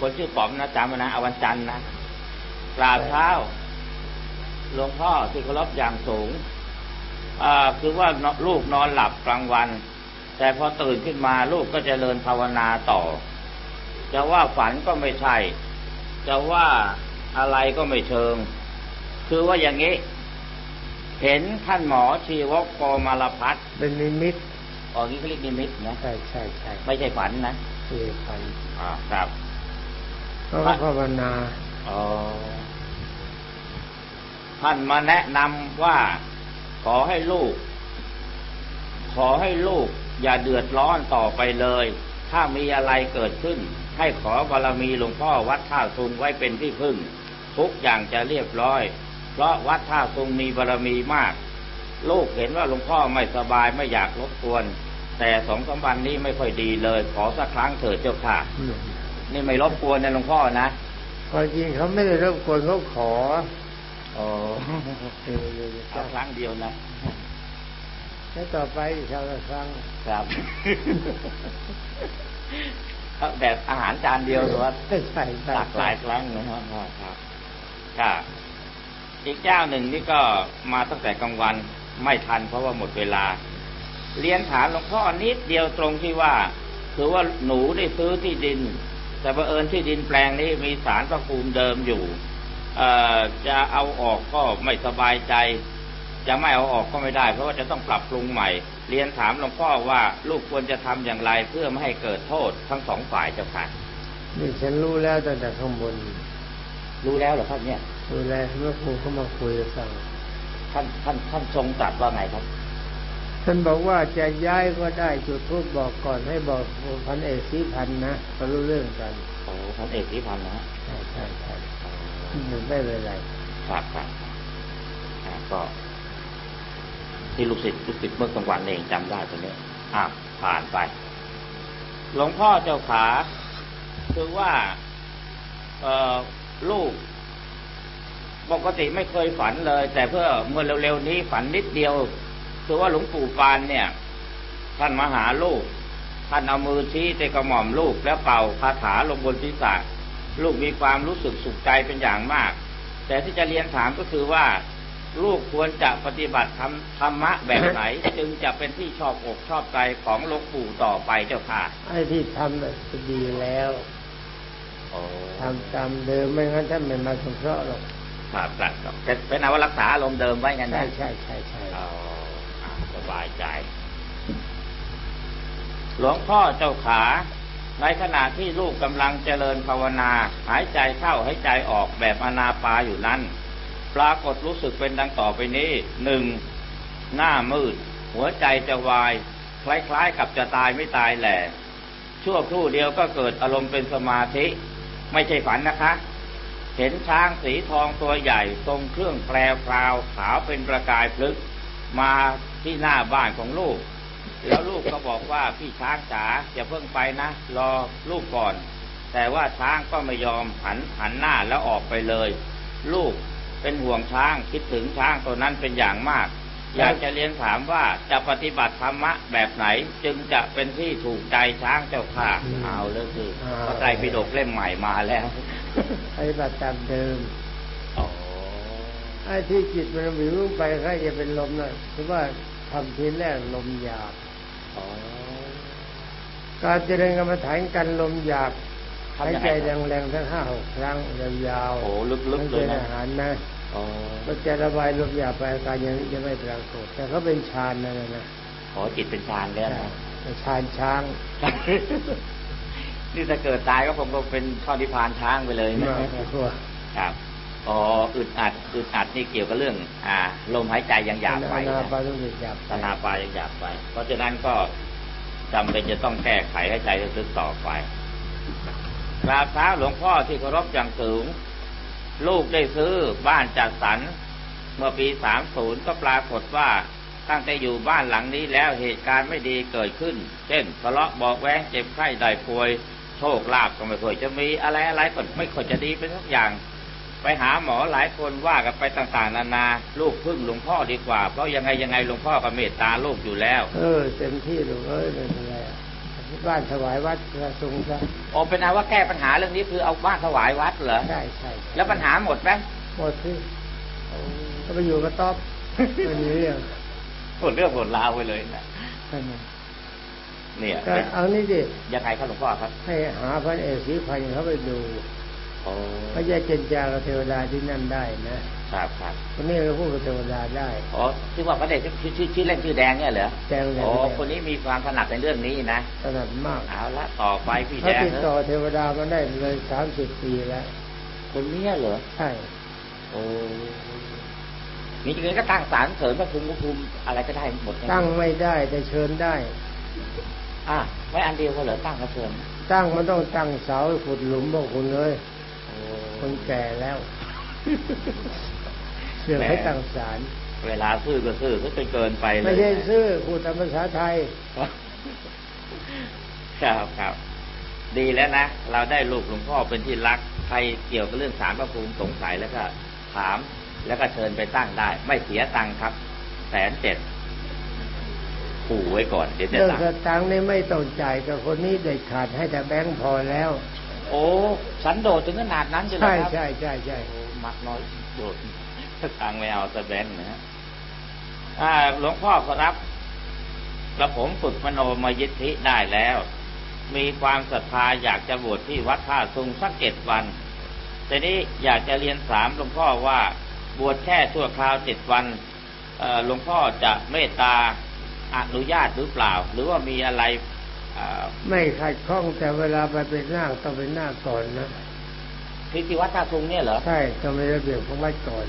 B: คนชื่อป๋อมนะจำไว้นะเอาวันจันทร์นะกราบเท้าหลวงพ่อที่เคารพอย่างสูงอ่าคือว่าลูกนอนหลับกลางวัน แต่พอตื่นขึ้นมาลูกก็จเจริญภาวนาต่อ จะว่าฝันก็ไม่ใช่ จะว่าอะไรก็ไม่เชิง คือว่าอย่างนี้ เห็นท่านหมอชีวกโกมารพัฒน์
A: เป็นนิมิต
B: ออกนี้เขาเรียกนิมิตนะ
A: ใช่ใช่ใช่
B: ไม่ใช่ฝันนะ
A: คือฝัน
B: อ่าครับ
A: เขาก็ภาวนา
B: อ๋อท่านมาแนะนำว่าขอให้ลูก ขอให้ลูก อย่าเดือดร้อนต่อไปเลย ถ้ามีอะไรเกิดขึ้น ให้ขอบารมีหลวงพ่อวัดท่าซุงไว้เป็นที่พึ่ง ทุกอย่างจะเรียบร้อย เพราะวัดท่าซุงมีบารมีมาก ลูกเห็นว่าหลวงพ่อไม่สบายไม่อยากรบกวน แต่สองสามวันนี้ไม่ค่อยดีเลย ขอสักครั้งเถิดเจ้าค่ะ นี่ไม่รบกวนนะหลวงพ่อนะ
A: ความจริงเขาไม่ได้รบกวนเขาขอ
B: โอ้
A: เออเดี๋ยว
B: เอาครั้งเดียวนะ
A: แล้วต่อไปอีกครั้งละครั้ง
B: ครับครับ แบบอาหารจานเดียวหรือว่า
A: ใช่ใช่ใช่
B: หลากหลายครั้งนะครับครับก็อีกเจ้าหนึ่งนี่ก็มาตั้งแต่กลางวันไม่ทันเพราะว่าหมดเวลา เรียนถามหลวงพ่อนิดเดียวตรงที่ว่า คือว่าหนูได้ซื้อที่ดิน แต่บังเอิญที่ดินแปลงนี้มีสารพระภูมิเดิมอยู่เอ่อจะเอาออกก็ไม่สบายใจ จะไม่เอาออกก็ไม่ได้ เพราะว่าจะต้องปรับปรุงใหม่ เรียนถามหลวงพ่อว่าลูกควรจะทำอย่างไรเพื่อไม่ให้เกิดโทษทั้งสองฝ่ายเจ้าค่ะ
A: นี่ฉันรู้แล้วตั้งแต่ข้างบน
B: รู้แล้วเหรอครับเนี่ย
A: รู้แล้วเมื่อครูเขามาคุยกับฟัง
B: ท่านท่านท่านทรงตรัสว่าไงครับ
A: ท่านบอกว่าจะย้ายก็ได้จุดทูบบอกก่อนให้บอกพันเอกสีพันนะเขารู้เรื่องกัน
B: โอ้ท่านเอกนิพันธ์นะฮะ
A: ใช่ใช่ใช่ไม่เป็นไร
B: ครับครับอ่าก็ ที่ลูกศิษย์ลูกศิษย์เมื่อกลางวันเองจำได้ตรงนี้อะผ่านไป หลวงพ่อเจ้าขาคือว่าเอ่อลูก ปกติไม่เคยฝันเลย แต่เพื่อเมื่อเร็วๆนี้ฝันนิดเดียว คือว่าหลวงปู่ปานเนี่ย ท่านมาหาลูก ท่านเอามือชี้เตะกระหม่อมลูกแล้วเป่าคาถาลงบนศีรษะลูกมีความรู้สึกสุขใจเป็นอย่างมาก แต่ที่จะเรียนถามก็คือว่า ลูกควรจะปฏิบัติธรรมธรรมะแบบไหน จึงจะเป็นที่ชอบอกชอบใจของหลวงปู่ต่อไปเจ้าค่ะ
A: ไอ้ที่ทำน่ะก็ดีแล้ว
B: โอ้
A: ทำตามเดิมไม่งั้นท่านไม่มาสงเคราะห์หรอก
B: ครับครับครับเป็นเป็นเอาว่ารักษาอารมณ์เดิมไว้งั้น
A: ใช่
B: นะ
A: ใช่ใช่ใช่
B: เอาอะสบายใจ หลวงพ่อเจ้าขาในขณะที่ลูกกำลังเจริญภาวนา หายใจเข้าหายใจออกแบบอนาปาอยู่นั้น ปรากฏรู้สึกเป็นดังต่อไปนี้หนึ่งหน้ามืด หัวใจจะวาย คล้ายๆกับจะตายไม่ตายแหละชั่วครู่เดียวก็เกิดอารมณ์เป็นสมาธิ ไม่ใช่ฝันนะคะ เห็นช้างสีทองตัวใหญ่ ทรงเครื่องแปรพราวขาวเป็นประกายพลึก มาที่หน้าบ้านของลูก แล้วลูกก็บอกว่าพี่ช้างจ๋าอย่าเพิ่งไปนะรอลูกก่อน แต่ว่าช้างก็ไม่ยอมหันหันหน้าแล้วออกไปเลย ลูก เป็นห่วงช้างคิดถึงช้างตัวนั้นเป็นอย่างมาก อยากจะเรียนถามว่าจะปฏิบัติธรรมะแบบไหนจึงจะเป็นที่ถูกใจช้างเจ้าค่ะเอาเลยคือพระไตรปิฎกเล่มใหม่มาแล้ว
A: ปฏิบัติตามเดิม
B: อ๋อ
A: ไอ้ที่จิตมันวิวไปใครจะเป็นลมน่ะคือว่าทำทีแรกลมหยาบ
B: อ๋อ
A: การเจริญกรรมฐานกันลมหยาบ
B: ทำ
A: หาย
B: ยัง
A: ใจ
B: ไงครับ
A: แรงๆทั้งห้าหกครั้งยาวๆ
B: โอ้ลึกๆเลย
A: ไม่
B: นะ
A: ใช่อาหารนะ
B: อ๋อ
A: มันจะระบายลมหยาบไปอาการอย่างนี้จะไม่ปรากฏแต่เขาเป็นฌานนั่นนะนะ
B: ขอจิตเป็นฌานแล้วนะ
A: เป็นฌานช้าง
B: นี่ถ้าเกิดตายก็ผมก็เป็นข้อนิพพานช้างไปเลยนะ
A: มากกว่า
B: ครับอ๋ออึดอัดอึดอัดนี่เกี่ยวกับเรื่อง อ่า ลมหายใจยังหยาบไป
A: นา
B: นะ
A: ปาต้องหยาบ
B: ตนาปายังหยาบไป เพราะฉะนั้นก็จำเป็นจะต้องแก้ไขให้ใจลึกๆต่อไปกราบเท้าหลวงพ่อที่เคารพอย่างสูง ลูกได้ซื้อบ้านจัดสรรเมื่อปีสามศูนย์ก็ปรากฏว่าตั้งแต่อยู่บ้านหลังนี้แล้วเหตุการณ์ไม่ดีเกิดขึ้น เช่นทะเลาะเบอกแว้งเจ็บไข้ได้ป่วย โชคลาภก็ไม่ค่อยจะมีอะไรอะไรก็ไม่ค่อยจะดีเป็นทุกอย่าง ไปหาหมอหลายคนว่ากันไปต่างๆ นานาลูกพึ่งหลวงพ่อดีกว่า เพราะยังไงยังไงหลวงพ่อก็เมตตาลูกอยู่แล้ว
A: เออเต็มที่ลูกเอ้ยไม่เป็นไรอะ บ้านถวายวัดพระทรงฆ์ซะ
B: โอเป็นเอาว่าแก้ปัญหาเรื่องนี้คือเอาบ้านถวายวัดเหรอ
A: ใช่ใช่
B: แล้วปัญหาหมดไหม
A: หมดที่ก็ไปอยู่กับต๊อบไม่มีเรื่อง
B: หมดเรื่องหมดราวไปเลยนะ
A: นั่นน่ะ
B: เนี่ย
A: ก็
B: เป็น
A: เอานี่ดิ
B: ยังไงครับหลวงพ่อครับ
A: ให้หาพระเอกสีพันธุ์เขาไปดู
B: โอ้
A: พระยาเจนจากับเทวดาที่นั่นได้นะครับ
B: ครับ
A: คนนี้ก็พูดกับเทวดาได้
B: อ๋อที่ว่าพระเดชชื่อชื่อชื่อเล่นชื่อแดงเนี่ยเหรอ
A: แดงแดง
B: อ๋อ
A: แดง
B: คนนี้มีความถนัดในเรื่องนี้นะ
A: ถนัดมาก
B: เอาละต่อไปพี่
A: เขา
B: แดง
A: ติด
B: เน
A: ต่อ
B: อะ
A: เทวดามาได้เลยสามสิบปีแล้ว
B: คนเนี้ยเหรอ
A: ใช่
B: โอ้มีจริงๆก็ตั้งศาลเสริมพระภูมิพระภูมิอะไรก็ได้หมด
A: ตั้งไม่ได้แต่เชิญได้
B: อ่าไม่อันเดียวก็เหรอตั้งก็เชิญ
A: ตั้งมันต้องตั้งเสาขุดหลุมบอกคุณเลย คนแก่แล้วเสื่อให้ตั้งศาล
B: เวลาซื้อก็ซื้อก็เกินไปเลย
A: ไม่ใช่ซื้อพูดตามภาษาไทย
B: ครับครับ ดีแล้วนะ เราได้ลูกหลวงพ่อเป็นที่รัก ใครเกี่ยวกับเรื่องสารพระภูมิสงสัยแล้วก็ถาม แล้วก็เชิญไปตั้งได้ ไม่เสียตังค์ครับแสนเจ็ดขู่ไว้ก่อน เดี๋ยวจะ
A: เรื่อง
B: ตั้ง
A: สตังค์นี่ไม่ต้องจ่ายกับคนนี้เด็ดขาดให้แต่แบงค์พอแล้ว
B: โอ้ สันโดษถึงขนาดนั้นใช่ไหม
A: ใช่
B: ครับ
A: ใช่ใช่ใช่
B: โอ้มักน้อยโดดตังค์ไม่เอาสแบงค์นะฮะอ่าหลวงพ่อครับกระผมฝึกมโนมยิทธิได้แล้ว มีความศรัทธาอยากจะบวชที่วัดท่าซุงสักเจ็ดวันแต่นี้อยากจะเรียนถามหลวงพ่อว่าบวชแค่ชั่วคราวเจ็ดวันเอ่อหลวงพ่อจะเมตตาอนุญาตหรือเปล่า หรือว่ามีอะไรเอ่อ
A: ไม่ขัดข้องแต่เวลาไปเป็นหน้าคต้องเป็นหน้าคก่อนนะ
B: ที่ที่วัดท่าซุงเนี่ยเหรอ
A: ใช่ต้องมีระเบียบของวัดก่อน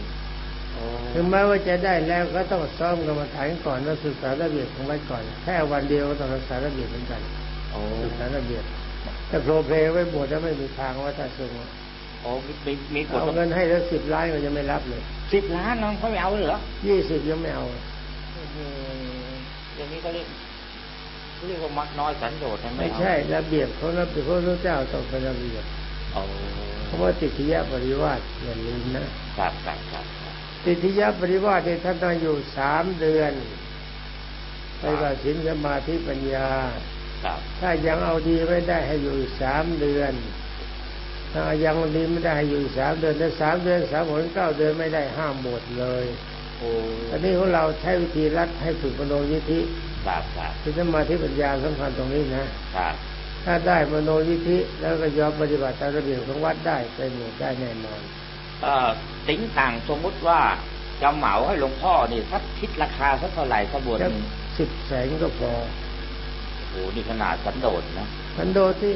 A: ถึงแม้ว่าจะได้แล้วก็ต้องซ้อมกรรมฐานก่อนแล้วศึกษาระเบียบของวัดก่อน แค่วันเดียวก็ต้องศึกษาระเบียบเหมือนกัน
B: โอ้
A: ศึกษาระเบียบถ้าโปรเพลย์ไว้บวชแล้วไม่มีทางว่าถ้าสูง
B: โอ้มีมีมีกฎ
A: เอาเงินให้แล้วสิบล้านก็ยังไม่รับเลย
B: สิบล้านน้องเขาไม่เอาเลยเหรอ
A: ยี่สิบยังไม่เอา
B: อย่างนี้ก็เรียก เรียกว่ามักน้อยสันโดษนะ
A: ไม่
B: เอา
A: ใช่ ระเบียบของระเบียบของพระเจ้าต้องเป็นระเบียบ
B: โอ้
A: เพราะว่าติทิยะปริวาสอย่าลืมนะครับ
B: ครับครับครับ
A: ติทิยะปริวาสเนี่ยท่านต้องอยู่สามเดือนไปกับศีลสมาธิปัญญา
B: ครับ
A: ถ้ายังเอาดีไม่ได้ให้อยู่อีกสามเดือน ถ้ายังดีไม่ได้ให้อยู่อีกสามเดือนถ้าสามเดือนสามผลเก้าเดือนไม่ได้ห้ามหมดเลย
B: โอ้
A: อันนี้ของเราใช้วิธีรัดให้ฝึกมโนยิธิ
B: ครับครับ
A: คือสมาธิปัญญาสำคัญตรงนี้นะ
B: ครับ
A: ถ้าได้มโนยิธิแล้วก็ยอมปฏิบัติตามระเบียบของวัดได้ไปหมดได้แน่นอน
B: เอ่อติ๋งต่างสมมุติว่าจะเหมาให้หลวงพ่อนี่สักคิดราคาสักเท่าไหร่ขบวนห
A: จะ
B: นึ่ง
A: สิบแสนก็พอ
B: โอ้นี่ขนาดสันโดษนะ
A: มันโดดที่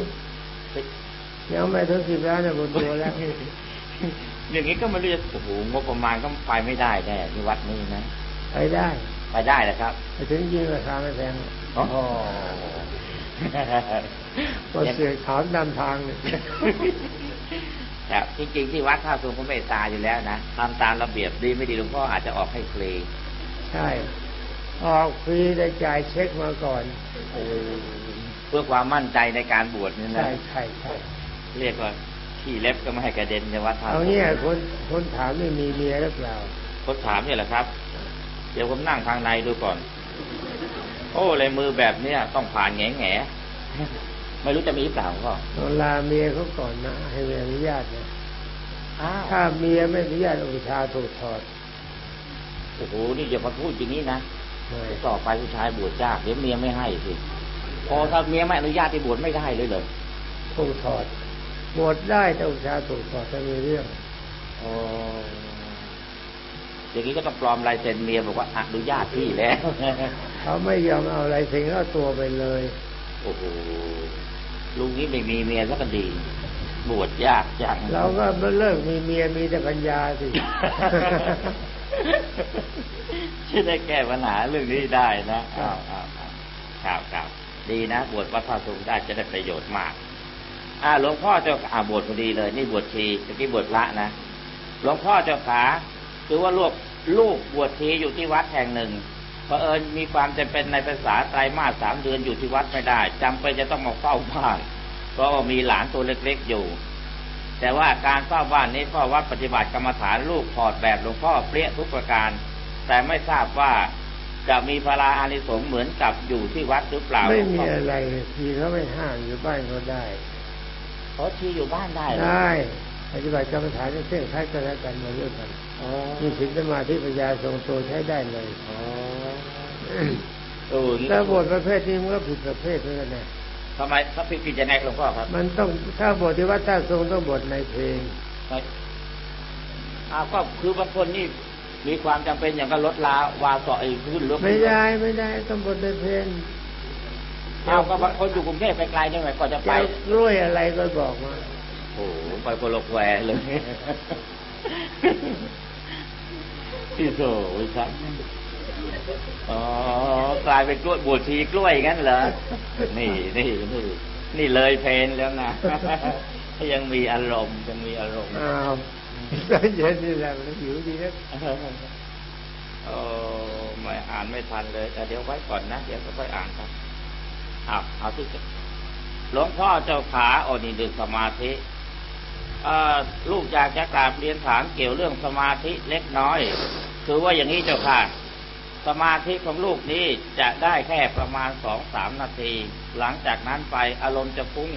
A: ยังไม่ถึงสิบล้านเนี่ยบนตัวแล้ว
B: อย่างนี้ก็ไม่รู้จะโอ้โหงบประมาณก็ไปไม่ได้แน่ที่วัดนี้นะ
A: ไปได้
B: ไปได้แหละครับ
A: ไปถึงยิงราคาไม่แพง
B: โอ้โห
A: ก็เสือขาวดำทางเลย
B: ครับจริงๆที่วัดท่าสูงก็เมตตาอยู่แล้วนะทำตามระเบียบดีไม่ดีหลวงพ่ออาจจะออกให้ฟรี
A: ใช่ออกฟรีได้จ่ายเช็คมาก่อน
B: เพื่อความมั่นใจในการบวชนี่นะ
A: ใช่ใช่ใช่
B: เรียกว่าขี้เล็บก็ไม่ให้กระเด็นในวัดท่า
A: เอา
B: สูง
A: เนี่ยคนคนถามนี่มีเมียหรือเปล่า
B: คนถามเนี่ยแหละครับเดี๋ยวผมนั่งทางในดูก่อน โอ้เลยมือแบบเนี้ยต้องผ่านแง่แง่ๆไม่รู้จะมีหรือเปล่าพ่อ
A: ต้องลาเมียเขาก่อนนะให้เมียอนุญาตนะ
B: อ้าว
A: ถ้าเมียไม่อนุญาตอุชฌาย์ถูกถอด
B: โอ้โหนี่อย่ามาพูดอย่างนี้นะ
A: ไม่
B: ต่อไปผู้ชายบวชยากเดี๋ยวเมียไม่ให้สิพอถ้าเมียไม่อนุญาตให้บวชไม่ได้เลยเหรอ
A: ถูกถอดบวชได้แต่อุชฌาย์ถูกถอดถ้ามีเรื่อง
B: อ๋อ อย่างนี้ก็ต้องปลอมลายเซ็นเมียบอกว่าอนุญาตพี่แล้ว
A: เขาไม่ยอมเอาอะไรเซ็นเอาตัวไปเลย
B: โอ้โหลุงนี้ไม่มีเมียสักดีบวชยากจัง
A: เราก็เลิกมีเมียมีแต่ปัญญาสิ
B: ช่วยได้แก้ปัญหาเรื่องนี้ได้นะอ้าวอ้าวอ้าวครับครับดีนะบวชวัดพระสุงได้จะได้ประโยชน์มากอ่าหลวงพ่อเจ้าอ่าบวชพอดีเลย นี่บวชชีเมื่อกี้บวชพระนะหลวงพ่อเจ้าขา คือว่าลูกลูกบวชชีอยู่ที่วัดแห่งหนึ่งเผอิญมีความจำเป็นในภาษาไตรมาสสามเดือนอยู่ที่วัดไม่ได้จำเป็นจะต้องมาเฝ้าบ้าน เพราะว่ามีหลานตัวเล็กๆอยู่ แต่ว่าการเฝ้าบ้านนี้พ่อวัดปฏิบัติกรรมฐานลูกถอดแบบหลวงพ่อเปรี้ยทุกประการ แต่ไม่ทราบว่าจะมีพลาอานิสงส์เหมือนกับอยู่ที่วัดหรือเปล่า
A: ไม่มีอะไรทีเขาไม่ห้ามอยู่บ้านก็ได้
B: เพราะที่อยู่บ้านได้เหรอ
A: ได้ ปฏิบัติกรรมฐานเส้นคล้ายกันแล้วกันมาเรื่อยกันมีศีลสมาธิปัญญาทรงตัวใช้ได้เลยถ้าบทประเภทนี้มันก็ผิดประเภทเหมือนกันนะ
B: ทำไมถ้าผิดผิดยังไงหลวงพ่อครับ
A: มันต้องถ้าบทที่วัดท่าทรงต้องบทในเพลง
B: ไม่อ้าก็คือบางคนนี่มีความจำเป็นอย่างกับรถลาวาสอไอ้ขึ้นรถ
A: ไม่ได้ไม่ได้ต้องบทในเพลงเอา
B: ก็บางคนอยู่กรุงเทพไปไกลนี่ไหมก่อนจะไป
A: จะกล้วยอะไรก็บอกมา
B: หไปโคโลแควเลยที่โซ่ชันอ๋อกลายเป็นกล้วยบวชทีกล้วยงั้นเหรอ นี่นี่นี่นี่เลยเพนแล้วนะยังมีอารมณ์ยังมีอารมณ์
A: อ้าวตอนเย็นนี่แหละมันหิวดีนะ
B: โอ้ไม่อ่านไม่ทันเลยแต่เดี๋ยวไว้ก่อนนะเดี๋ยวก็ค่อยอ่านครับอ้าวเอาที่หลวงพ่อเจ้าขาโอนี่ดึกสมาธิ ลูกอยากจะกราบเรียนถามเกี่ยวเรื่องสมาธิเล็กน้อย คือว่าอย่างนี้เจ้าค่ะ สมาธิของลูกนี้จะได้แค่ประมาณสองสามนาที หลังจากนั้นไปอารมณ์จะฟุ้ง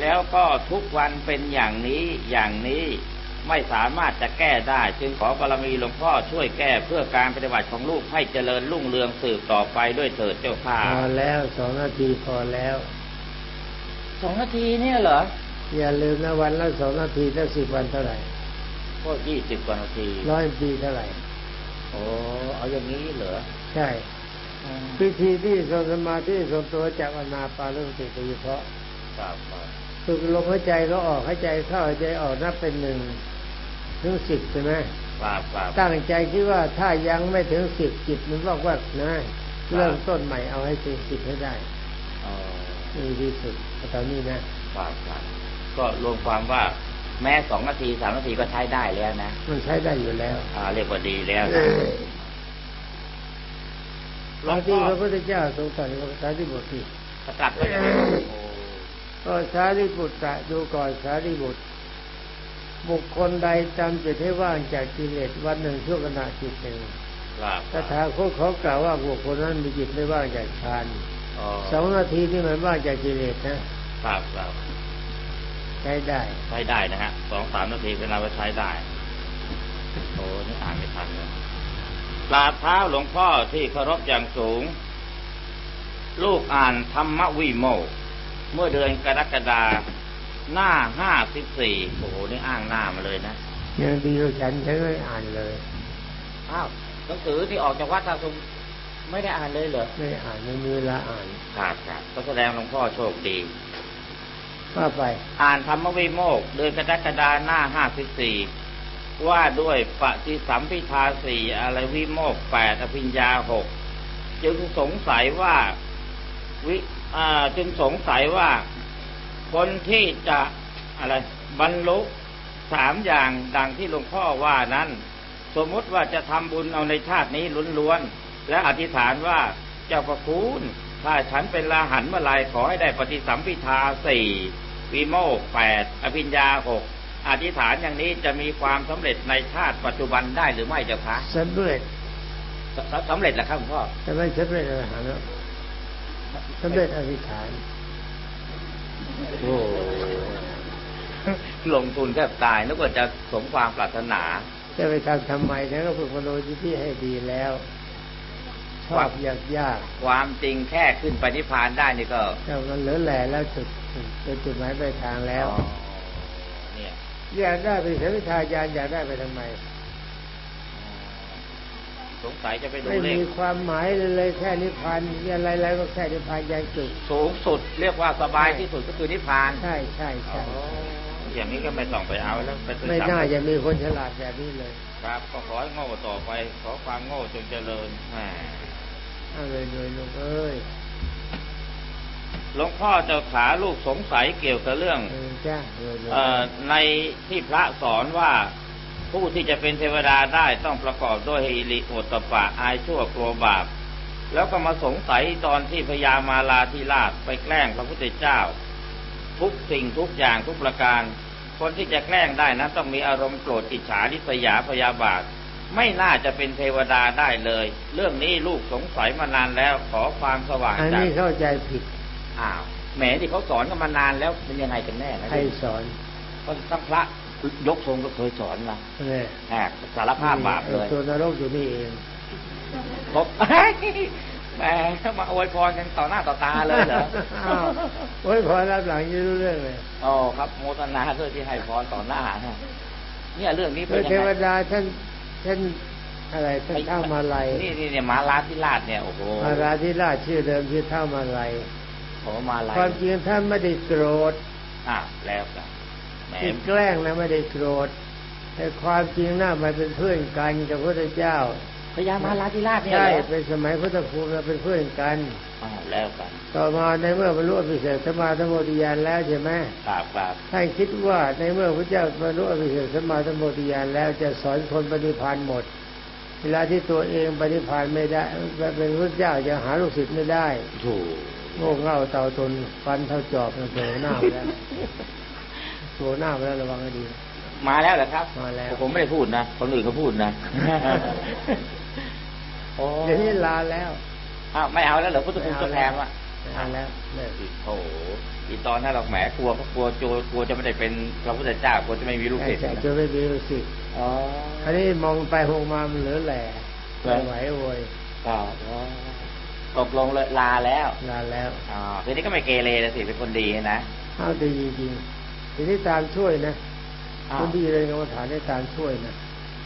B: แล้วก็ทุกวันเป็นอย่างนี้อย่างนี้ไม่สามารถจะแก้ได้ จึงขอบารมีหลวงพ่อช่วยแก้เพื่อการปฏิบัติของลูกให้เจริญรุ่งเรืองสืบต่อไปด้วยเถิดเจ้าค่ะ
A: พอแล้วสองนาทีพอแล้ว
B: สองนาทีเนี่ยเหรอ
A: อย่าลืมนะวันละสองนาทีถ้าสิบวันเท่าไหร่
B: ก็ยี่สิบกว่านาที
A: ร้อยปีเท่าไหร่
B: โอ้เอาอย่างนี้เหรอ
A: ใช่พิธีที่ทรงสมาธิทรงตัวจากอนาปาลุติโดยเฉพาะ
B: ครับครับ
A: ฝึกลมหายใจก็ออกหายใจเข้าหายใจออกนับเป็นหนึ่งถึงสิบใช่ไหม
B: ครับครับ
A: ตั้งใจคิดว่าถ้ายังไม่ถึงสิบจิตมันว่ากๆนะเริ่มต้นใหม่เอาให้ถึงสิบให้ได้
B: อ๋อ
A: นี่ที่สุดตอนนี้นะ
B: ครับครับ ก็รวมความว่าแม้สองนาทีสามนาทีก็ใช้ได้แล้วนะ
A: มันใช้ได้อยู่แล้ว
B: อ่า เรียกว่าดีแล้วนะ
A: บางทีพระพุทธเจ้าทรงตรัสกับสารีบุตรที่
B: ประกาศไปโอ้
A: ก็สารีบุตรตรัสดูก่อนสารีบุตร บุคคลใดจำจิตให้ว่างจากกิเลสวันหนึ่งชั่วขณะจิตหนึ่ง
B: ครับ
A: ตถาคตเขากล่าวว่าบุคคลนั้นมีจิตไม่ว่างจากฌาน
B: อ๋อ
A: สองนาทีที่มันว่างจากกิเลสนะครับ
B: ครับ
A: ใช้ได้
B: ใช้ได้นะฮะสองสามนาทีเวลาไปใช้ได้โอ้นี่อ่านไม่ทันเลยกราบเท้าหลวงพ่อที่เคารพอย่างสูง ลูกอ่านธรรมวิโมกข์เมื่อเดือนกรกฎาหน้าห้าสิบสี่โอ้โหนี่อ้างหน้ามาเลยนะ
A: ยังดีกว่าฉันฉันไม่อ่านเลย
B: อ้าวหนังสือที่ออกจากวัดท่าสุงไม่ได้อ่านเลยเหรอ
A: ไม่อ่านไม่มีเวลาอ่าน
B: ครับครับก็แสดงหลวงพ่อโชคดี
A: ว่าไป
B: อ่านธรรมวิโมกเดือนกรกฎาหน้าห้าสิบสี่ว่าด้วยปฏิสัมพิทาสี่อะไรวิโมกแปดอภิญญาหกจึงสงสัยว่าวิจึงสงสัยว่าคนที่จะอะไรบรรลุสามอย่างดังที่หลวงพ่อว่านั้น สมมติว่าจะทำบุญเอาในชาตินี้ล้วนๆและอธิษฐานว่าเจ้าประคุณ ถ้าฉันเป็นลาหันต์เมื่อไรขอให้ได้ปฏิสัมพิทาสี่วิโมกข์แปดอภิญญาหกอธิษฐานอย่างนี้จะมีความสำเร็จในชาติปัจจุบันได้หรือไม่เจ้าคะ
A: สำเร็จ
B: สสสำเร็จแล้วครับหลวงพ่อ
A: แต่ไม่สำเร็จอรหันต์หรอกสำเร็จอธิษฐาน
B: โอ้ลงทุนแทบตายนึกว่าจะสมความปรารถนา
A: จะไปทำทำไมฉันก็ฝึกมโนจิตที่ให้ดีแล้ว ชอบยากยาก
B: ความจริงแค่ขึ้นไปนิพพานได้นี่ก็
A: แต่มันเหลือแหล่แล้วจุดจุดจุดหมายปลายทางแล้ว
B: อ๋อเนี่ย
A: อยากได้ไปเสวิทายานอยากได้ไปทำไม
B: สงสัยจะไปดู
A: ไม่
B: เล
A: มี
B: ข
A: ความหมายเลยเลยแค่นิพพานมีอะไรแล้วก็แค่นิพพานยังจุด
B: สูงสุดเรียกว่าสบายที่สุดก็คือนิพพาน
A: ใช่ใช่
B: อ๋อ
A: ใช่
B: อย่างนี้ก็ไม่ต้องไปเอาแล้วไปซื้อ
A: ไม่
B: ซ้ำ
A: น่าจะมีคนฉลาดแบบนี้เลย
B: ครับก็ขอให้โง่ต่อไป ขอความโง่จงเจริญแหม
A: เอาเลยเลยลูกเอ้ย
B: หลวงพ่อเจ้าขาลูกสงสัยเกี่ยวกับเรื่อง
A: เออจ้าเลยเลย
B: เอ่อในที่พระสอนว่าผู้ที่จะเป็นเทวดาได้ต้องประกอบด้วยฮิริโอตตปปะอายชั่วกลัวบาป แล้วก็มาสงสัยตอนที่พญามาลาธิราชไปแกล้งพระพุทธเจ้า ทุกสิ่งทุกอย่างทุกประการ คนที่จะแกล้งได้นะต้องมีอารมณ์โกรธอิจฉาริษยาพยาบาท ไม่น่าจะเป็นเทวดาได้เลย เรื่องนี้ลูกสงสัยมานานแล้วขอความสว่าง
A: อัน
B: จาก
A: นี้เข้าใจผิด
B: อ้าวแหมที่เขาสอนกันมานานแล้วเป็นยังไงกันแน่นะ
A: ใครสอน
B: ก็ทั้งพระยกทรงก็เคยสอนนะ
A: เนี่ย
B: แหกสารภาพบาปเลย
A: ตัวนรกอยู่นี่เอง
B: พบแหมมาอวยพรกันต่อหน้าต่อตาเลยเหรอ
A: อ้าวโอ้ยพอรับหลังจะรู้เรื่องเลย
B: อ๋อครับ โมทนาเพื่อที่ให้พรต่อหน้าฮะเนี่ยเรื่องนี้
A: พ
B: เป็น
A: ระ
B: ยัง
A: เทว
B: ไง
A: ดาท่าน ท่านอะไรท่านเท่ามาลัย
B: นี่นี่เนี่ยมาลาธิราชเนี่ยโอ้โห
A: มาราธิราชชื่อเดิมชื่อเท่ามาลัย
B: โอ้มาลา
A: ความจริงท่านไม่ได้โกรธ
B: อะแล้วกันแหม
A: ที่แกล้งนะไม่ได้โกรธแต่ความจริงน่ามันเป็นเพื่อนกันกับพระพุทธเจ้า
B: พญามาลาธิราชเนี่ย
A: ใช่
B: เหรอ
A: เป็นสมัยพุทธภูมิเราเป็นเพื่อนกัน
B: อ่าแล้วกัน
A: ต่อมาในเมื่อบรรลุอภิเศษสมมาธรรมโมติยานแล้วใช่ไหม
B: กราบกราบ
A: ท่านคิดว่าในเมื่อพระเจ้าบรรลุอภิเศษสมมาธรรมโมติยานแล้วจะสอนคนปฏิพานหมด เวลาที่ตัวเองปฏิพานไม่ได้เป็นพระเจ้าจะหาลูกศิษย์ไม่ได้
B: ถูก
A: โง่เง่าเต่าตนฟันเท่าจอบมันโผล่หน้าไปแล้วโผล่หน้าไปแล้วระวังให้ดี
B: มาแล้วเหรอครับ
A: มาแล้ว
B: ผมไม่ได้พูดนะ คนอื่นเขาพูดนะโอ้
A: เดี๋ยวนี้ลาแล้ว
B: อ้าวไม่เอาแล้วเหรอพุทธคุณตัวแทนวะ
A: ลาแล้วเลิก
B: โอ้โหอีตอนนั้นเราแหมกลัวกลัวโจกลัวจะไม่ได้เป็นพระพุทธเจ้ากลัวจะไม่มีลูก
A: ใช่
B: ศิษย์
A: ใช่จะไม่มีลูกศิษย์
B: อ๋อ
A: อันนี้มองไปมองมามันเหลือแหล่
B: แหล่
A: ไม่ไหวโวย
B: ก็อ๋อตกลงเลยลาแล้ว
A: ลาแล้ว
B: อ๋อทีนี้ก็ไม่เกเรนะสิเป็นคนดีนะ
A: เอาดีจริงๆทีนี้ตามช่วยนะ
B: อ้าว
A: คนดีเลยกรรมฐานได้ตามช่วยนะ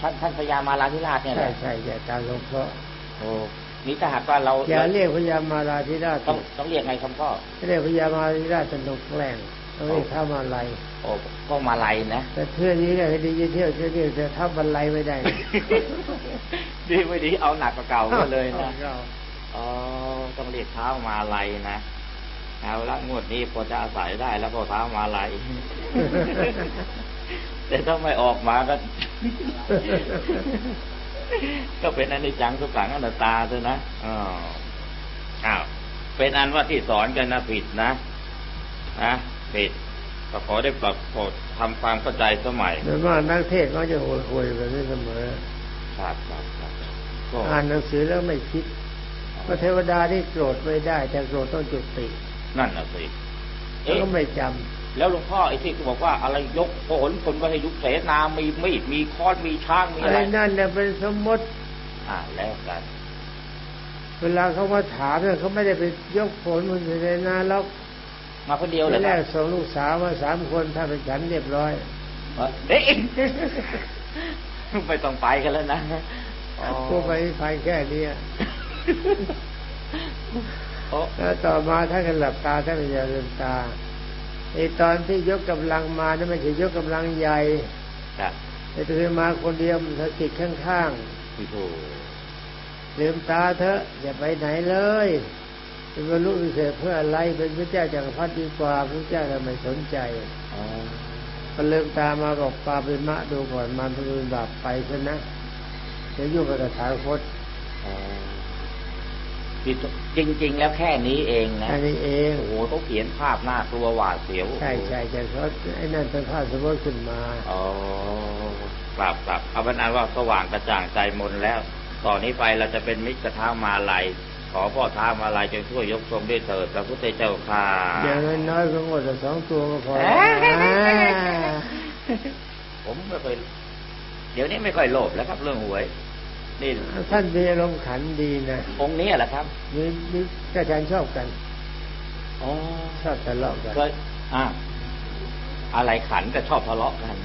B: ท่านท่านพญามาลาธิราชเนี่ย
A: ใช่
B: นะ
A: ใช่อย่าตามหลวงพ่อ
B: โอ้ นี่ถ้าหากว่าเรา
A: อย่าเรียกพญามาลาธิราช
B: ต้องต้องเรียกไงคำพ่อ
A: เรียกพญามาลาธิราชเป็นตกแกล้งต้องเรียกท่ามาลัย
B: โอ้ก็มาลัยนะ
A: แต่เที่ยวนี้เนี่ยให้ดีเที่ยวเที่ยวเที่ยวจะทับบันไลไม่ได้นะ
B: ดีไม่ดีเอาหนักกว่าเก่าก็เลยนะ
A: อา
B: อ๋อต้องเรียกเท้ามาลัยนะเอาละงวดนี้พอจะอาศัยได้แล้วพอเท้ามาลัยแต่ถ้าไม่ออกมาก็ ก็เป็นอนิจจังทุกขังอนัตตาด้วยนะอ๋ออ้าวเป็นอันว่าที่สอนกันนะผิดนะนะผิดก็ขอได้ปรับโปรดทำความเข้าใจสมัย
A: โดยมากนักเทศน์เขาจะโวยๆแบบนี้เสมอ
B: ครับครับครับก็
A: อ่านหนังสือแล้วไม่คิดเพราะเทวดาที่โกรธไม่ได้ แต่โกรธต้องจุติ
B: นั่นน่ะสิ
A: แล้ว
B: เอ๊ะ
A: ก็ไม่จำ
B: แล้วหลวงพ่อไอ้ที่บอกว่าอะไรยกโขนคนไปให้ยุกเสนา มีมีดมีค้อนมีช้างมี
A: อะ
B: อะไรไร
A: นั่นเนี่ยเป็นสมมติ
B: อ่าแล้วกัน
A: เวลาเขามาถามเนี่ยเขาไม่ได้ไปยกผลมันอยู่ในนาแล้ว
B: มาคนเดียวเลย
A: แร
B: นะ
A: กส่งลูกสาวมาสามคนถ้าเป็นฉันเรียบร้อย
B: เอ๊ะไม่ต้องไปกันแล้วนะอ๋อ
A: ผู้ไปภายแค่เนี้ย
B: โอ้
A: แล้วต่อมาท่านก็หลับตาท่านก็อย่าลืมตา ไอตอนที่ยกกำลังมานั่นไม่ใช่ยกกำลังใหญ่
B: ครับ
A: แต่คือมาคนเดียวมันสะกิดข้าง
B: พี่โถ
A: ๆลืมตาเถอะอย่าไปไหนเลยเป็นบรรลุวิเศษเพื่ออะไรเป็นพระเจ้าจักรพรรดิดีกว่าพระเจ้าทำไมสนใจ
B: อ๋อ
A: พอลืมตามาบอกปาเป็นมะดูก่อนมันเป็นบาปไปซะนะเดี๋ยวยุ่งกับตถาคต
B: อ๋อพี่โถจริง ๆ แล้วแค่นี้เองนะ
A: แค่นี้เอง
B: โอ้โหเขาเขียนภาพหน้ากลัวหวาดเสียว
A: ใช่ใช่ใช่เพราะไอ้นั่นเป็นภาพสมมติขึ้นมา
B: อ๋อปรับปรับเอาเป็นอันว่าสว่างกระจ่างใจมนแล้วต่อนนี้ไปเราจะเป็นมิตรกระท้ามาลัยขอพ่อท้ามาลัยจงช่วยยกทรงด้วยเถิดพระพุทธเจ้าค่ะ
A: อย่างน้อยๆก็งดแต่สองตัวก็พอ
B: เอ้ย
A: อ่า
B: ผมไม่เคยเดี๋ยวนี้ไม่ค่อยโลภแล้วครับเรื่องหวย นี่
A: ท่านมีอารมณ์ขันดีนะ
B: องค์นี้แหละครับ
A: มีมีกระจายชอบกัน
B: อ๋อ
A: ชอบทะเลาะกัน
B: เคยอ่าอะไรขันก็ชอบทะเลาะกัน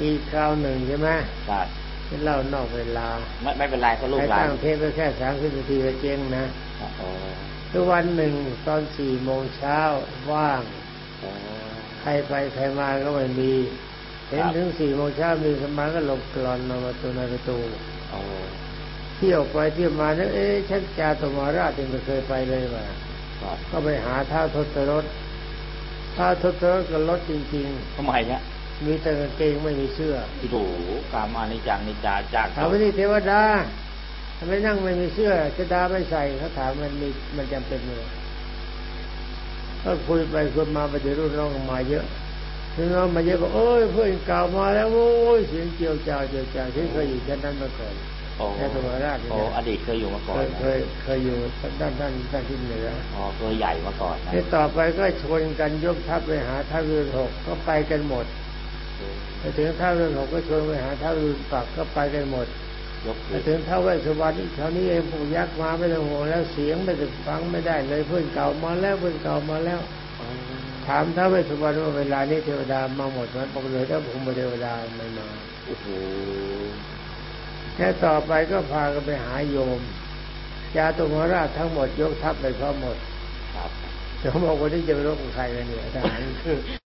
A: มีคราวหนึ่งใช่ไหม
B: ครับ
A: ที่เล่านอกเวลา
B: ไม่ไม่เป็นไรก็ลูก
A: ให้
B: หลาน
A: ตั้งเทปไปแค่สามสิบนาทีก็เจ๊งนะ
B: อ๋อ
A: ทุกวันหนึ่งตอนสี่โมงเช้าว่าง
B: อ๋อ
A: ใครไปใครมาก็ไม่มี เห็น
B: ครับ
A: ถึงสี่โมงเช้ามีสมาก็หลบกลอนมาประตูในประตู
B: อ๋อ
A: เที่ยวไปเที่ยวมาแล้วเอ๊ะชักจาตมาราชยังไม่เคยไปเลยว่ะ
B: ครับ
A: ก็ไปหาท้าวทศรถท้าวทศรถก็รถจริง
B: ทำไมเนี่ย
A: ๆมีแต่กางเกงไม่มีเสื้อ
B: โถกามานิจังนิจาจาก
A: ถามว่านี่เทวดาทำไมนั่งไม่มีเสื้อจะดาไม่ใส่เขาถามมันมีมันจำเป็นเลยก็คุยไปคุยมาไปเจอรุ่นน้องมาเยอะรุ่ นน้องมาเยอะก็โอ้ยเพื่อนเก่ามาแล้วโอ้ยเสียงเจียวจ้าวเจียวจ้าวที่เคยอยู่ชั้นนั้นมาก่อน
B: โอ้
A: แค่ธรรมราชเนี่ย
B: โอ้อดีตเคยอยู่มาก่
A: เค
B: อน
A: ย
B: นะ
A: เคยเคยอยู่ด้านด้านด้านที่เหนือ
B: อ๋อเคยใหญ่มาก่อนนะ
A: ที่ต่อไปก็ชวนกันยกทัพไปหาท้าวรืนหกก็ไปกันหมดไปถึงท้าวรืนหกก็ชวนไปหาท้าวรืนปักก็ไปกันหมด
B: ยก
A: ไปถึงท้าวเวสสุวรรณอีกแถวนี้เองพวกยักษ์มาไม่ต้องห่วงแล้วเสียงไม่ได้ฟังไม่ได้เลยเพื่อนเก่ามาแล้วเพื่อนเก่ามาแล้ว ถามท้าวเวสสุวรรณว่าเวลานี้เทวดามาหมดไหมบอกเลยถ้าผมมาเทวดาไม่มา
B: โอ้โห
A: แค่ต่อไปก็พากันไปหาโยมจาตุมราชทั้งหมดยกทัพไปพร้อมหมด
B: ครับ
A: เขาบอกว่าที่จะไปรบกับใครกันเนี่ยทหาร